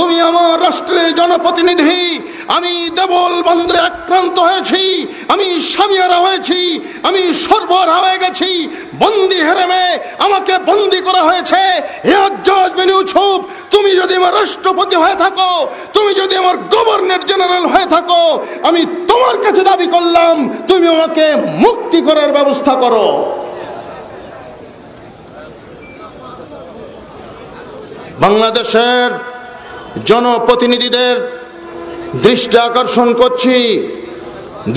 Speaker 1: তুমি আমার রাষ্ট্রের জনপ্রতিনিধি। আমি দেবল বন্দ্রে আক্রান্ত হয়েছি। আমি স্বামীরা হয়েছি। আমি সর্বরা হয়ে গেছি। বন্দি হেরেমে আমাকে বন্দি করা হয়েছে। হে হজ্জাজ বিন ইউসুফ, তুমি যদি আমার রাষ্ট্রপতি হয়ে থাকো, তুমি যদি আমার গভর্নর জেনারেল হয়ে থাকো, আমি তোমার কাছে দাবি করলাম, তুমি আমাকে মুক্তি করার ব্যবস্থা করো। বাংলাদেশের জনপ্রতিনিধিদের দৃষ্টি আকর্ষণ করছি।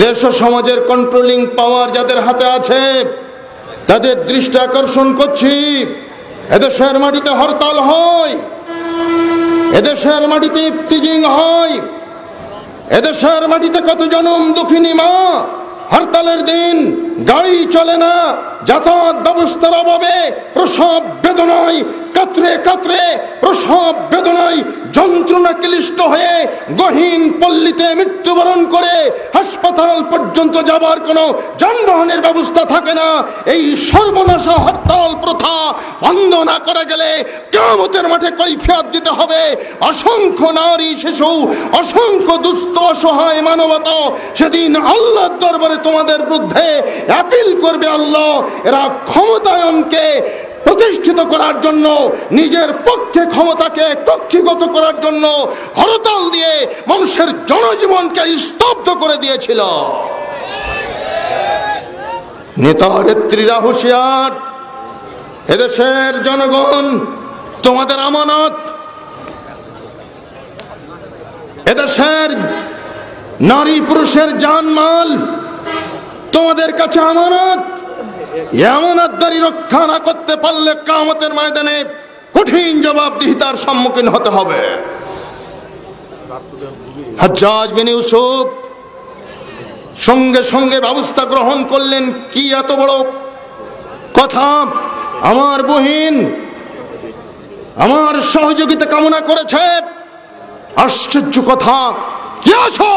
Speaker 1: দেশ সমাজের কন্ট্রোলিং পাওয়ার যাদের হাতে আছে, তাদের দৃষ্টি আকর্ষণ করছি। এদেশের মাটিতে হরতাল হয়, এদেশের মাটিতে ইফতিজিং হয়, এদেশের মাটিতে কত জনম দুঃখিনী মা, হরতালের দিন গাড়ি চলে না, যাতায়াত ব্যবস্থার অভাবে প্রসব বেদনায় কাতরে কাতরে প্রসব বেদনায় যন্ত্রণা ক্লিষ্ট হয়ে গহীন পল্লীতে মৃত্যুবরণ করে হাসপাতাল পর্যন্ত যাবার কোনো যানবাহনের ব্যবস্থা থাকে না। এই সর্বনাশা হরতাল প্রথা বন্ধ না করা গেলে কেমতের মাঠে কৈফিয়াত দিতে হবে। অসংখ্য নারী শিশু, অসংখ্য দুস্থ, অসহায় মানবতা, সেদিন আল্লাহর দরবারে তোমাদের বিরুদ্ধে অ্যাপিল করবে আল্লাহ। এরা ক্ষমতায়নকে প্রতিষ্ঠিত করার জন্য, নিজের পক্ষে ক্ষমতাকে কক্ষিগত করার জন্য হরতাল দিয়ে মানুষের জনজীবনকে স্তব্ধ করে দিয়েছিল। নেতা নেত্রীরা এদেশের জনগণ, তোমাদের আমানত। এদেশের নারী পুরুষের জানমাল, তোমাদের কাছে আমানত। এমনাদারি রক্ষা না করতে পারলে কামতের ময়দানে কঠিন জবাবদিহিতার সম্মুখীন হতে হবে। সঙ্গে সঙ্গে ব্যবস্থা গ্রহণ করলেন, কি এত বড় কথা? আমার বহিন আমার সহযোগিতা কামনা করেছে। আশ্চর্য কথা, কি আছো?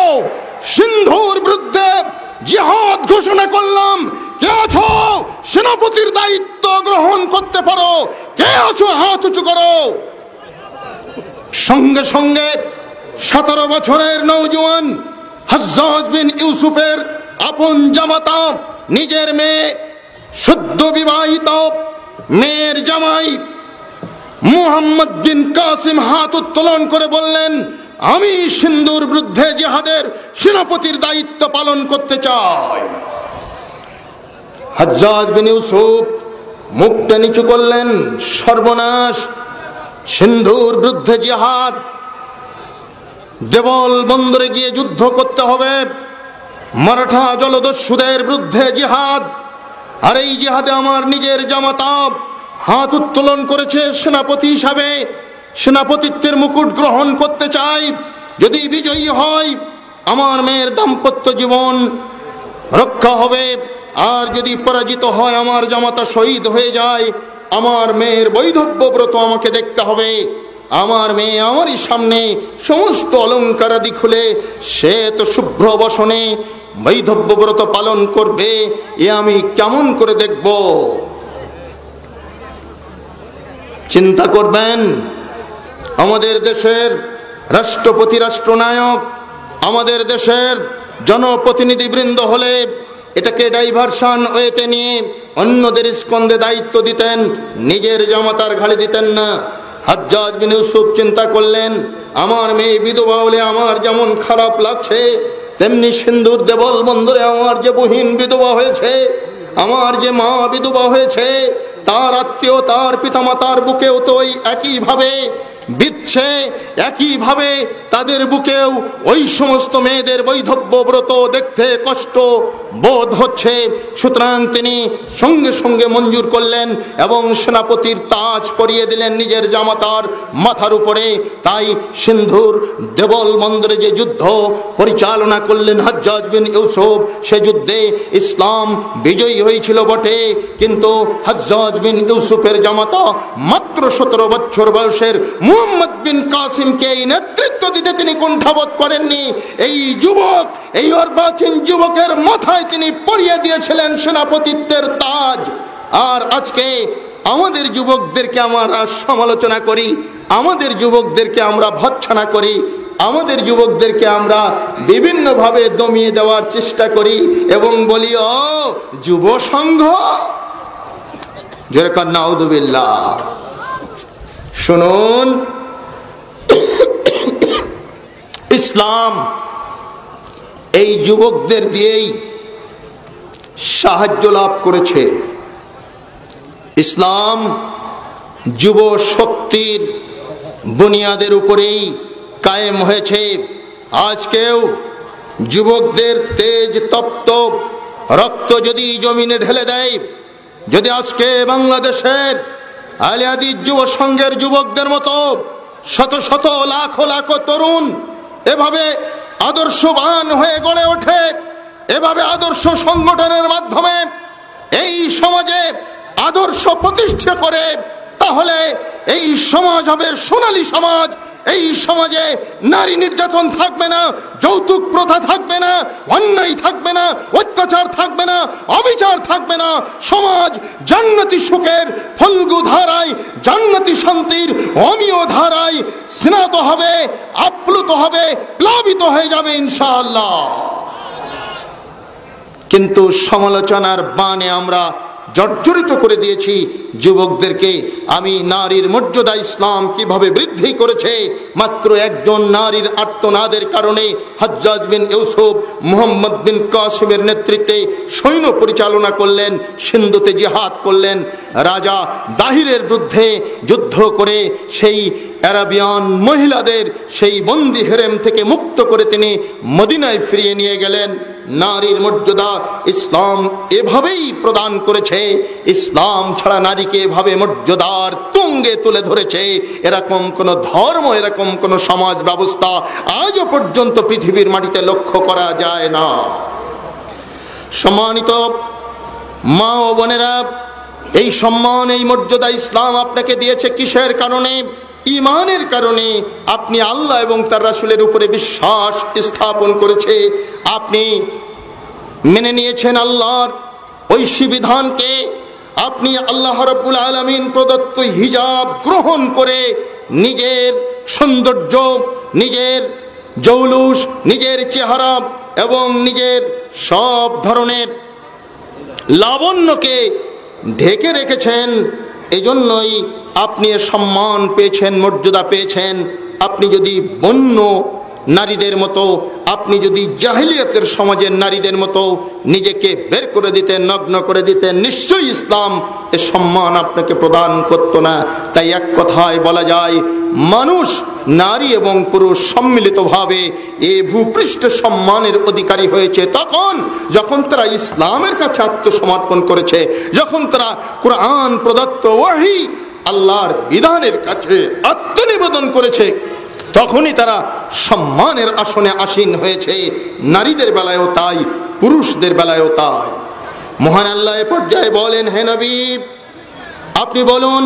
Speaker 1: সিন্ধুর বিরুদ্ধে জিহাদ ঘোষণা করলাম। কে আছো? সেনাপতির দায়িত্ব গ্রহণ করতে পারো। কে আছো? হাত উঁচু করো। সঙ্গে সঙ্গে সতেরো বছরের নৌজওয়ান হজ্জাজ বিন ইউসুফের আপন জামাতা, নিজের মেয়ে, শুদ্ধ বিবাহিত মেয়ের জামাই মুহাম্মদ বিন কাসিম হাত উত্তোলন করে বললেন আমি সিন্ধুর বিরুদ্ধে জেহাদের সেনাপতির দায়িত্ব পালন করতে চাই। হজ্জাজ বিন ইউসুফ মুখটা নিচু করলেন, সর্বনাশ সিন্ধুর বিরুদ্ধে জিহাদ। দেবল বন্দরে গিয়ে যুদ্ধ করতে হবে। মারাঠা জলদস্যুদের বিরুদ্ধে জিহাদ। আর এই জিহাদে আমার নিজের জামাতাব হাত উত্তোলন করেছে সেনাপতি হিসাবে। সেনাপতিত্বের মুকুট গ্রহণ করতে চাই। যদি বিজয়ী হয়, আমার মেয়ের দাম্পত্য জীবন রক্ষা হবে। আর যদি পরাজিত হয়, আমার জামাতা শহীদ হয়ে যায়। আমার মেয়ের বৈধব্য ব্রত আমাকে দেখতে হবে। আমার মেয়ে আমারই সামনে সমস্ত অলঙ্কারাদি খুলে, সে তো শুভ্র বসনে বৈধব্য ব্রত পালন করবে। এ আমি কেমন করে দেখব? চিন্তা করবেন আমাদের দেশের রাষ্ট্রপতি, রাষ্ট্রনায়ক, আমাদের দেশের জনপ্রতিনিধি বৃন্দ হলে এটাকে ডাইভারশন ওয়েতে নিয়ে অন্যদের স্কন্দে দায়িত্ব দিতেন, নিজের জামাতার ঘাড়ে দিতেন না। হাজ্জাজ বিন ইউসুফ চিন্তা করলেন, আমার মেয়ে বিধবা হলে আমার যেমন খারাপ লাগছে, তেমনি সিন্দুর দেবল বন্দরে আমার যে বহিন বিধবা হয়েছে, আমার যে মা বিধবা হয়েছে, তার আত্মীয়, তার পিতামাতার বুকেও তো ওই একইভাবে বিচ্ছে একইভাবে তাদের বুকেও ওই সমস্ত মেয়েদের বৈধব্য ব্রত দেখতে কষ্ট বোধ হচ্ছে। সুতরাং তিনি সঙ্গে সঙ্গে মঞ্জুর করলেন এবং সেনাপতির তাজ পরিয়ে দিলেন নিজের জামাতার মাথার উপরে। তাই সিন্ধুর দেবল মন্দিরে যে যুদ্ধ পরিচালনা করলেন হজ্জাজ বিন ইউসুফ, সে যুদ্ধে ইসলাম বিজয়ী হয়েছিল বটে। কিন্তু হজ্জাজ বিন ইউসুফের জামাতা মাত্র সতেরো বছর বয়সের মুহাম্মদ বিন কাসিমকে এই নেতৃত্ব দিতে তিনি কুণ্ঠাবোধ করেননি। এই যুবক, এই অর্বাচীন যুবকের মাথায় তিনি পরিয়ে দিয়েছিলেন সেনাপতিত্বের তাজ। আর আজকে আমাদের যুবকদেরকে আমরা সমালোচনা করি, আমাদের যুবকদেরকে আমরা ভৎসনা করি, আমাদের যুবকদেরকে আমরা বিভিন্নভাবে দমিয়ে দেওয়ার চেষ্টা করি এবং বলি, ও যুব সংঘ যেরকম নাউদুবিল্লাহ শুনুন। ইসলাম এই যুবকদের দিয়েই সাহায্য লাভ করেছে। ইসলাম যুব শক্তির বুনিয়াদের উপরেই কায়েম হয়েছে। আজকেও যুবকদের তেজ, তপ্ত রক্ত যদি জমিনে ঢেলে দেয়, যদি আজকে বাংলাদেশের আলিয়াদি যুব সংঘের যুবকদের মতো শত শত লাখো লাখো তরুণ এভাবে আদর্শবান হয়ে গড়ে ওঠে, এভাবে আদর্শ সংগঠনের মাধ্যমে এই সমাজে আদর্শ প্রতিষ্ঠা করে, তাহলে এই সমাজ হবে সোনালী সমাজ। এই সমাজে নারী নির্যাতন থাকবে না, যৌতুক প্রথা থাকবে না, অন্যায় থাকবে না, অত্যাচার থাকবে না, অবিচার থাকবে না। সমাজ জান্নাতি সুখের ফলগু ধারায়, জান্নাতি শান্তির অমীয় ধারায় স্নাত হবে, আপ্লুত হবে, প্লাবিত হয়ে যাবে ইনশাআল্লাহ। কিন্তু সমালোচনার বানে আমরা জর্জরিত করে দিয়েছি। যুবকদেরকে আমি নারীর মর্যাদা ইসলাম কীভাবে বৃদ্ধি করেছে? মাত্র একজন নারীর আত্মনাদের কারণে হজ্জাজ বিন ইউসুফ মোহাম্মদ বিন কাসিমের নেতৃত্বে সৈন্য পরিচালনা করলেন, সিন্ধুতে জিহাদ করলেন। রাজা দাহিরের বিরুদ্ধে যুদ্ধ করে সেই অ্যারাবিয়ান মহিলাদের সেই বন্দি হেরেম থেকে মুক্ত করে তিনি মদিনায় ফিরিয়ে নিয়ে গেলেন। নারীর মর্যাদা ইসলাম এভাবেই প্রদান করেছে। ইসলাম ছাড়া নারীকে এভাবে মর্যাদার তুঙ্গে তুলে ধরেছে। এরকম কোন ধর্ম, এরকম কোন সমাজ ব্যবস্থা আজও পর্যন্ত পৃথিবীর মাটিতে লক্ষ্য করা যায় না। সম্মানিত মা ও বোনেরা, এই সম্মান, এই মর্যাদা ইসলাম আপনাকে দিয়েছে কিসের কারণে? ইমানের কারণে আপনি আল্লাহ এবং তার রাসুলের উপরে বিশ্বাস স্থাপন করেছে। আপনি মেনে নিয়েছেন আল্লাহর ঐশী বিধানকে আপনি আল্লাহ রব্বুল আলমিন প্রদত্ত হিজাব গ্রহণ করে নিজের সৌন্দর্য, নিজের জৌলুস, নিজের চেহারা এবং নিজের সব ধরনের লাবণ্যকে ঢেকে রেখেছেন। এজন্যই আপনি সম্মান পেয়েছেন মর্যাদা পেয়েছেন। আপনি যদি বন্য নারীদের মতো, আপনি যদি জাহিলিয়াতের সমাজের নারীদের মতো নিজেকে বের করে দিতেন, নগ্ন করে দিতেন, নিশ্চয়ই ইসলাম এ সম্মান আপনাকে প্রদান করত না। তাই এক কথায় বলা যায়, মানুষ, নারী এবং পুরুষ সম্মিলিতভাবে এ ভূপৃষ্ঠ সম্মানের অধিকারী হয়েছে। তখন যখন তারা ইসলামের কাছে আত্মসমর্পণ করেছে, যখন তারা কোরআন, প্রদত্ত ওয়াহি, আল্লাহর বিধানের কাছে আত্মনিবেদন করেছে তখনই তারা সম্মানের আসনে আসীন হয়েছে। নারীদের বেলায়ও তাই, পুরুষদের বেলায়ও তাই। মহান আল্লাহ পর্যায়ে বলেন, হে নবী, আপনি বলুন,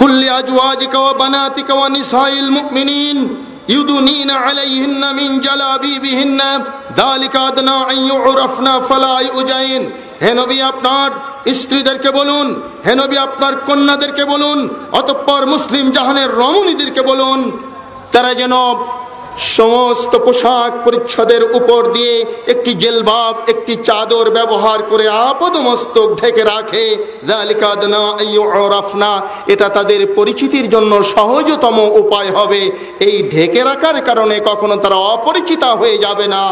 Speaker 1: কুল্লি আজওয়াজিকা ওয়া বানাতিকা ওয়া নিসাইল মুমিনিন ইউদুনিন আলাইহিন্না মিন জালাবিবিহিন্না যালিকা আদনা আন ইউরাফনা ফালা ইউজাইন। হে নবী, আপনার স্ত্রীদেরকে বলুন, হে নবী, আপনার কন্যাদেরকে বলুন, অতঃপর মুসলিম জাহানের রমণীদেরকে বলুন তারা যেন সমস্ত পোশাক পরিচ্ছদের উপর দিয়ে একটি জেলবাব, একটি চাদর ব্যবহার করে আপদ মস্তক ঢেকে রাখে। এটা তাদের পরিচিতির জন্য সহজতম উপায় হবে। এই ঢেকে রাখার কারণে কখনো তারা অপরিচিতা হয়ে যাবে না।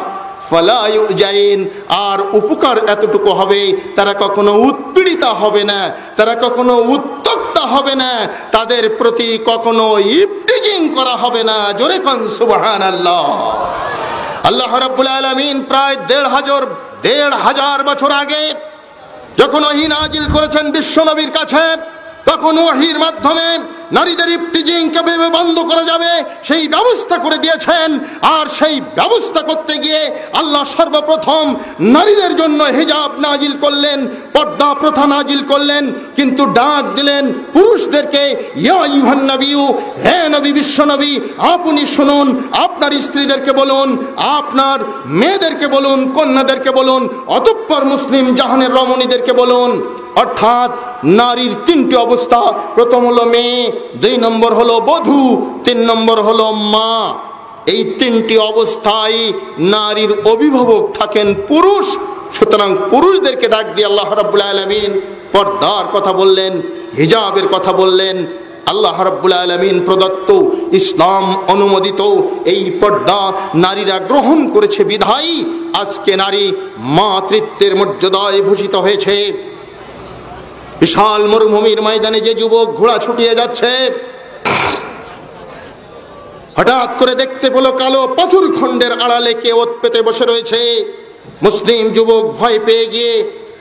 Speaker 1: আর উপকার এতটুকু হবে, তারা কখনো উৎপীড়িতা হবে না। তারা কখনো উত্তক্তা হবে না। তাদের প্রতি কখনো ইফটিজিং করা হবে না। জোরে কন সুবহান আল্লাহ আল্লাহ রাব্বুল আলামিন প্রায় দেড় হাজার দেড় হাজার বছর আগে যখন ওহি নাজিল করেছেন বিশ্বনবীর কাছে, তখন ওহির মাধ্যমে নারীদের ইফটিজিংকে ভেবে বন্ধ করা যাবে, সেই ব্যবস্থা করে দিয়েছেন। আর সেই ব্যবস্থা করতে গিয়ে আল্লাহ সর্বপ্রথম নারীদের জন্য হিজাব নাজিল করলেন, পর্দা প্রথা নাজিল করলেন, কিন্তু ডাক দিলেন পুরুষদেরকে নবী, বিশ্ব নবী, আপনি শুনুন, আপনার স্ত্রীদেরকে বলুন, আপনার মেয়েদেরকে বলুন, কন্যাদেরকে বলুন, অতঃপর মুসলিম জাহানের রমণীদেরকে বলুন। অর্থাৎ নারীর তিনটি অবস্থা। প্রথম হলো মেয়ে দুই নম্বর হলো বধূ, তিন নম্বর হলো মা। এই তিনটি অবস্থায় নারীর অভিভাবক থাকেন পুরুষ, সুতরাং পুরুষদেরকে ডাক দিয়ে আল্লাহ রাব্বুল আলামিন পর্দার কথা বললেন, হিজাবের কথা বললেন। আল্লাহ রাব্বুল আলামিন প্রদত্ত ইসলাম অনুমোদিত এই পর্দা নারীরা গ্রহণ করেছে বিধায়ী। আজকে নারী মাতৃত্বের মর্যাদায় ভূষিত হয়েছে। বিশাল মরুভূমির ময়দানে যে যুবক ঘোড়া ছুটিয়ে যাচ্ছে, হঠাৎ করে দেখতে পেল কালো পাথর খণ্ডের আড়ালে কে ওত পেতে বসে রয়েছে। মুসলিম যুবক ভয় পেয়ে গিয়ে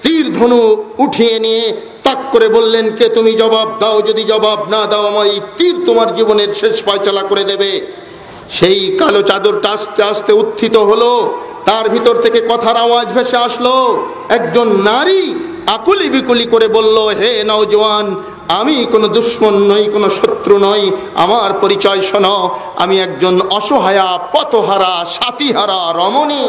Speaker 1: তীর ধনু উঠিয়ে নিয়ে তাক করে বললেন, কে তুমি জবাব দাও? যদি জবাব না দাও, আমার এই তীর তোমার জীবনের শেষ পায়চালা করে দেবে। সেই কালো চাদরটা আস্তে আস্তে উত্থিত হলো। তার ভিতর থেকে কথার আওয়াজ ভেসে আসলো। একজন নারী আকুলি বিকুলি করে বলল, হে নওজওয়ান আমি কোনো দুশ্মন নই, কোনো শত্রু নই। আমার পরিচয় শোন, আমি একজন অসহায়া পথহারা সাথীহারা রমণী।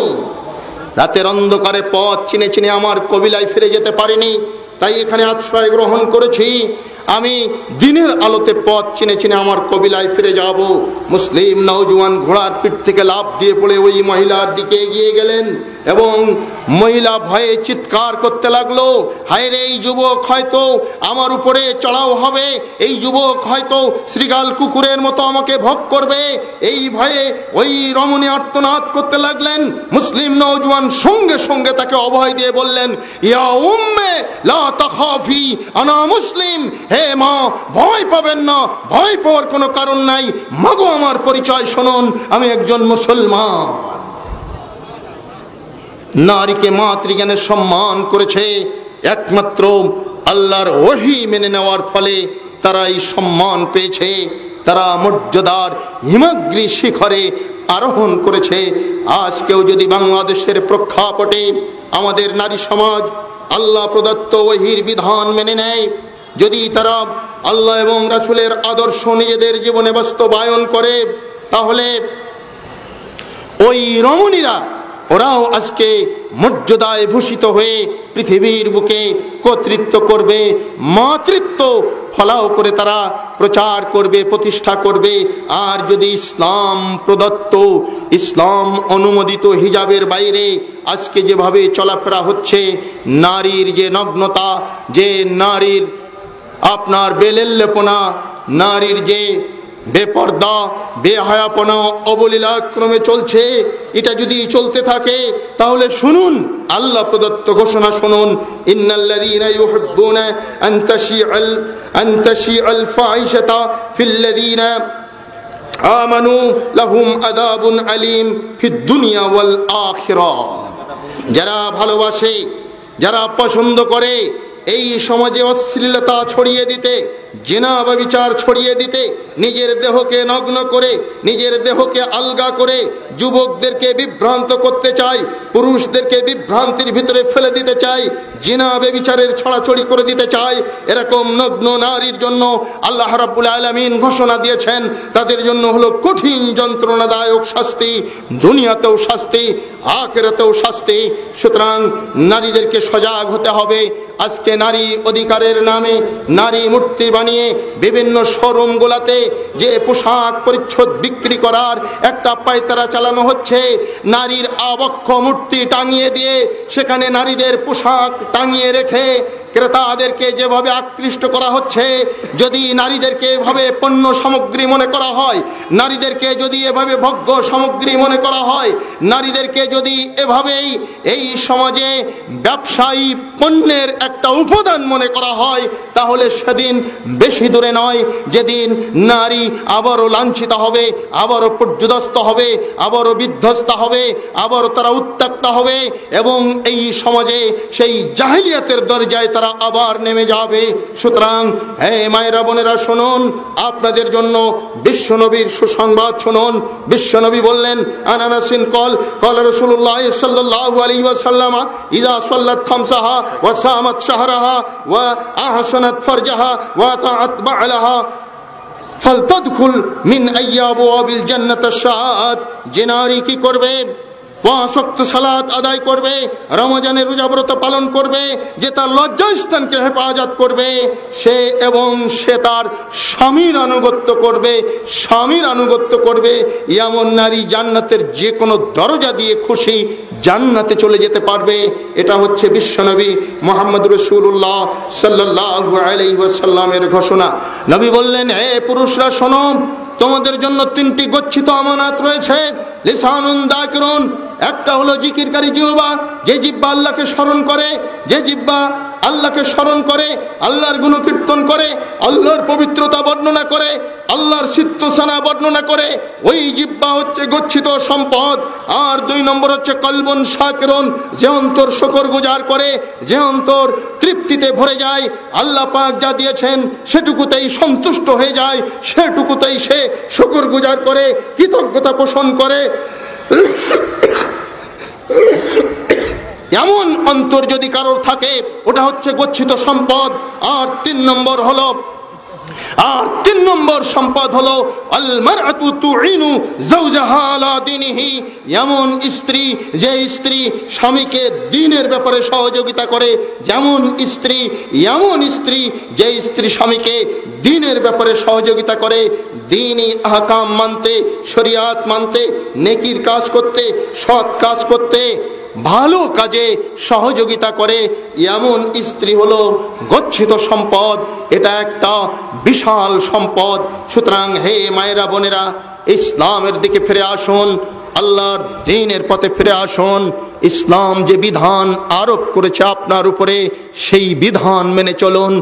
Speaker 1: রাতের অন্ধকারে পথ চিনে চিনে আমার কবিলায় ফিরে যেতে পারিনি। তাই এখানে আশ্রয় গ্রহণ করেছি। আমি দিনের আলোতে পথ চিনে চিনে আমার কবিলায় ফিরে যাব। মুসলিম নৌজওয়ান ঘোড়ার পিঠ থেকে লাভ দিয়ে পড়ে ওই মহিলার দিকে এগিয়ে গেলেন এবং মহিলা ভয়ে চিৎকার করতে লাগল হায়রে এই যুবক হয়তো আমার উপরে চড়াও হবে, এই যুবক হয়তো শ্রীগাল কুকুরের মতো আমাকে ভোগ করবে। এই ভয়ে ওই রমণী আর্তনাদ করতে লাগলেন। মুসলিম নৌজওয়ান সঙ্গে সঙ্গে তাকে অভয় দিয়ে বললেন, ইয়া উম্মে, লা তাখাফি, আনা মুসলিম হে মা, ভয় পাবেন না। ভয় পাওয়ার কোনো কারণ নাই। মাগো আমার পরিচয় শুনুন, আমি একজন মুসলমান। নারীকে মাতৃজ্ঞানের সম্মান করেছে একমাত্র আল্লাহর ওহি মেনে নেওয়ার ফলে তারা এই সম্মান পেয়েছে, তারা মর্যাদার হিমাগ্রী শিখরে আরোহণ করেছে। আজ কেউ যদি বাংলাদেশের প্রেক্ষাপটে আমাদের নারী সমাজ আল্লাহ প্রদত্ত ওহির বিধান মেনে নেয় যদি তারা আল্লাহ এবং রাসুলের আদর্শ নিজেদের জীবনে বাস্তবায়ন করে, তাহলে ওই রমণীরা, ওরাও আজকে মর্যাদায় ভূষিত হয়ে পৃথিবীর বুকে কর্তৃত্ব করবে, মাতৃত্ব ফলাও করে তারা প্রচার করবে, প্রতিষ্ঠা করবে। আর যদি ইসলাম প্রদত্ত, ইসলাম অনুমোদিত হিজাবের বাইরে আজকে যেভাবে চলাফেরা হচ্ছে, নারীর যে নগ্নতা, যে নারীর আপনার বেলেল্লেপনা, নারীর যে বেপর্দা, বেহায়াপনা, অবলীলাক্রমে চলছে, এটা যদি চলতে থাকে, তাহলে শুনুন, আল্লাহ প্রদত্ত ঘোষণা শুনুন আমানু লাহুম যারা ভালোবাসে, যারা পছন্দ করে এই সমাজে অশ্লীলতা ছড়িয়ে দিতে জেনা বিচার ছড়িয়ে দিতে, নিজের দেহকে নগ্ন করে, নিজের দেহকে আলগা করে যুবকদেরকে বিভ্রান্ত করতে চায়, পুরুষদেরকে বিভ্রান্তির ভিতরে ফেলে দিতে চায়, জিনা বেবিচারের ছড়াছড়ি করে দিতে চায়। এরকম নগ্ন নারীর জন্য আল্লাহ রাব্বুল আলামিন ঘোষণা দিয়েছেন, তাদের জন্য হলো কঠিন যন্ত্রণাদায়ক শাস্তি, দুনিয়াতেও শাস্তি, আখেরাতেও শাস্তি। সুতরাং নারীদেরকে সজাগ হতে হবে। আজকে নারী অধিকারের নামে নারী মূর্তি বানিয়ে বিভিন্ন শোরুম গুলাতে যে পোশাক পরিচ্ছদ বিক্রি করার একটা পায়তারা চালানো হচ্ছে, নারীর আবক্ষ মূর্তি টাঙিয়ে দিয়ে সেখানে নারীদের পোশাক টাঙিয়ে রেখে ক্রেতাদেরকে যেভাবে আকৃষ্ট করা হচ্ছে, যদি নারীদেরকে এভাবে পণ্য সামগ্রী মনে করা হয়, নারীদেরকে যদি এভাবে ভোগ্য সামগ্রী মনে করা হয়, নারীদেরকে যদি এভাবেই এই সমাজে ব্যবসায়ী পণ্যের একটা উপাদান মনে করা হয়, তাহলে সেদিন বেশি দূরে নয়, যেদিন নারী আবারও লাঞ্ছিত হবে, আবারও পর্যদস্ত হবে, আবারও বিধ্বস্ত হবে, আবারও তারা উত্তাক্ত হবে, এবং এই সমাজে সেই জাহিলিয়াতের দরজায় আবার নেমে যাবে। সুতরাং, হে মায়েরা বোনেরা, শুনুন, আপনাদের জন্য বিশ্বনবীর সুসংবাদ শুনুন। বিশ্বনবী বললেন, আনানাসিন কল কল রসুল্লাহ সাল্লাল্লাহু আলাইহি ওয়াসাল্লাম ইজা সাল্লাত খামসাহা ওয়া সামাত শাহরাহা ওয়া আহসানাত ফারজাহা ওয়া তাআত বা'লাহা ফালতাদখুল মিন আইয়াবু আবিল জান্নাত আশ-শাআত যে নারী কি করবে? সালাত আদায় করবে, রমজানের রোজাব্রত পালন করবে, যে তার লজ্জাস্থানকে হেফাজত করবে, সে এবং সে তার স্বামীর আনুগত্য করবে, স্বামীর আনুগত্য করবে, এমন নারী জান্নাতের যে কোনো দরজা দিয়ে খুশি জান্নাতে চলে যেতে পারবে। এটা হচ্ছে বিশ্বনবী মোহাম্মদ রসুল্লাহ সাল্লাহ আলাইসাল্লামের ঘোষণা। নবী বললেন হে পুরুষরা, শোনো, তোমাদের জন্য তিনটি গচ্ছিত আমানাত রয়েছে। লিসানুন দাকিরুন একটা হলো জিকিরকারী জিহ্বা, যে জিব্বা আল্লাহকে স্মরণ করে, যে জিব্বা আল্লাহকে স্মরণ করে, আল্লাহর গুণকীর্তন করে, আল্লাহর পবিত্রতা বর্ণনা করে, আল্লাহর সিদ্ধসানা বর্ণনা করে, ওই জিব্বা হচ্ছে গচ্ছিত সম্পদ। আর দুই নম্বর হচ্ছে কলবন সাকরণ যে অন্তর শকর গুজার করে, যে অন্তর তৃপ্তিতে ভরে যায়। আল্লাহ পাক যা দিয়েছেন, সেটুকুতেই সন্তুষ্ট হয়ে যায়, সেটুকুতেই সে শকর গুজার করে, কৃতজ্ঞতা পোষণ করে। এমন অন্তর যদি কারোর থাকে, ওটা হচ্ছে গচ্ছিত সম্পদ, আর তিন নম্বর হলো, আর তিন নম্বর সম্পদ হলো এমন স্ত্রী, যে স্ত্রী স্বামীকে দিনের ব্যাপারে সহযোগিতা করে, যেমন স্ত্রী, এমন স্ত্রী, যে স্ত্রী স্বামীকে দিনের ব্যাপারে সহযোগিতা করে দিনই আহকাম মানতে, শরিয়াত মানতে, নেকির কাজ করতে, সৎ কাজ করতে, ভালো কাজে সহযোগিতা করে, এমন স্ত্রী হলো গচ্ছিত সম্পদ, এটা একটা বিশাল সম্পদ। সুতরাং হে মায়েরা বোনেরা, ইসলামের দিকে ফিরে আসুন, আল্লাহর দিনের পথে ফিরে আসুন। ইসলাম যে বিধান আরোপ করেছে আপনার উপরে, সেই বিধান মেনে চলুন।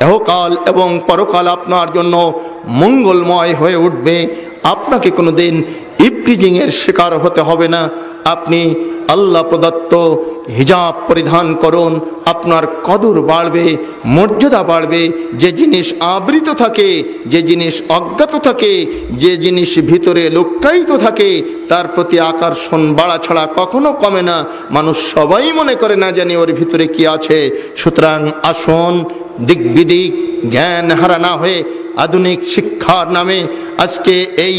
Speaker 1: এহকাল এবং পরকাল আপনার জন্য মঙ্গলময় হয়ে উঠবে। আপনাকে কোনোদিন ইপ্রিজিং এর শিকার হতে হবে না। আপনি আল্লাহ প্রদত্ত হিজাব পরিধান করুন। আপনার কদর বাড়বে, মর্যাদা বাড়বে। যে জিনিস আবৃত থাকে, যে জিনিস অজ্ঞাত থাকে, যে জিনিস ভিতরে লুক্কায়িত থাকে, তার প্রতি আকর্ষণ বাড়া ছাড়া কখনো কমে না। মানুষ সবাই মনে করে না জানি ওর ভিতরে কি আছে। সুতরাং আসন দিক বিদিক জ্ঞান হারা না হয়ে আধুনিক শিক্ষার নামে আজকে এই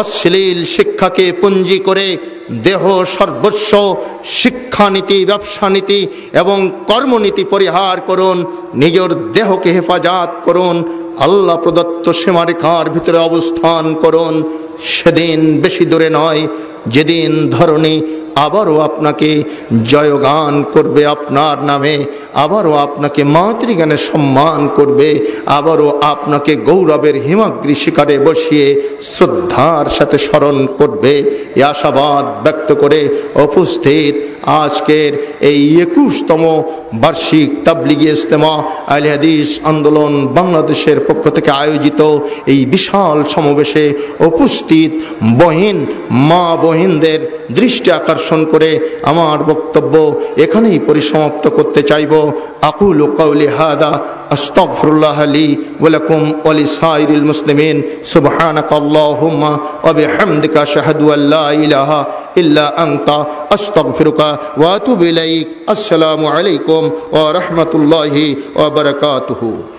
Speaker 1: অশ্লীল শিক্ষাকে পুঞ্জি করে দেহ সর্বস্ব শিক্ষানীতি ব্যবসা নীতি এবং কর্মনীতি পরিহার করুন, নিজের দেহকে হেফাজত করুন, আল্লাহ প্রদত্ত সীমারেখার ভিতরে অবস্থান করুন। সেদিন বেশি দূরে নয়, যেদিন ধরনী আবারও আপনাকে জয়গান করবে আপনার নামে, আবারও আপনাকে মাতৃগানে সম্মান করবে, আবারও আপনাকে গৌরবের হিমাগ্রী শিকারে বসিয়ে শ্রদ্ধার সাথে স্মরণ করবে। এ আশাবাদ ব্যক্ত করে উপস্থিত আজকের এই একুশতম বার্ষিক তাবলিগি ইস্তেমা আল হাদিস আন্দোলন বাংলাদেশের পক্ষ থেকে আয়োজিত এই বিশাল সমাবেশে উপস্থিত উপস্থিত বহিন, মা বহিনদের দৃষ্টি আকর্ষণ করে আমার বক্তব্য এখানেই পরিসমাপ্ত করতে চাইব। আকুল কৌলি হাদা আস্তফরুল্লাহ আলী ওয়ালাকুম অলি সাইরুল মুসলিমিন। সুবহানাক আল্লাহুম্মা ওয়া বিহামদিকা শাহাদু আল্লা ইলাহা ইল্লা আনতা। আস্তাগফিরুকা ওয়া আতুবু ইলাইক। আসসালামু আলাইকুম ওয়া রাহমাতুল্লাহি ওয়া বারাকাতুহু।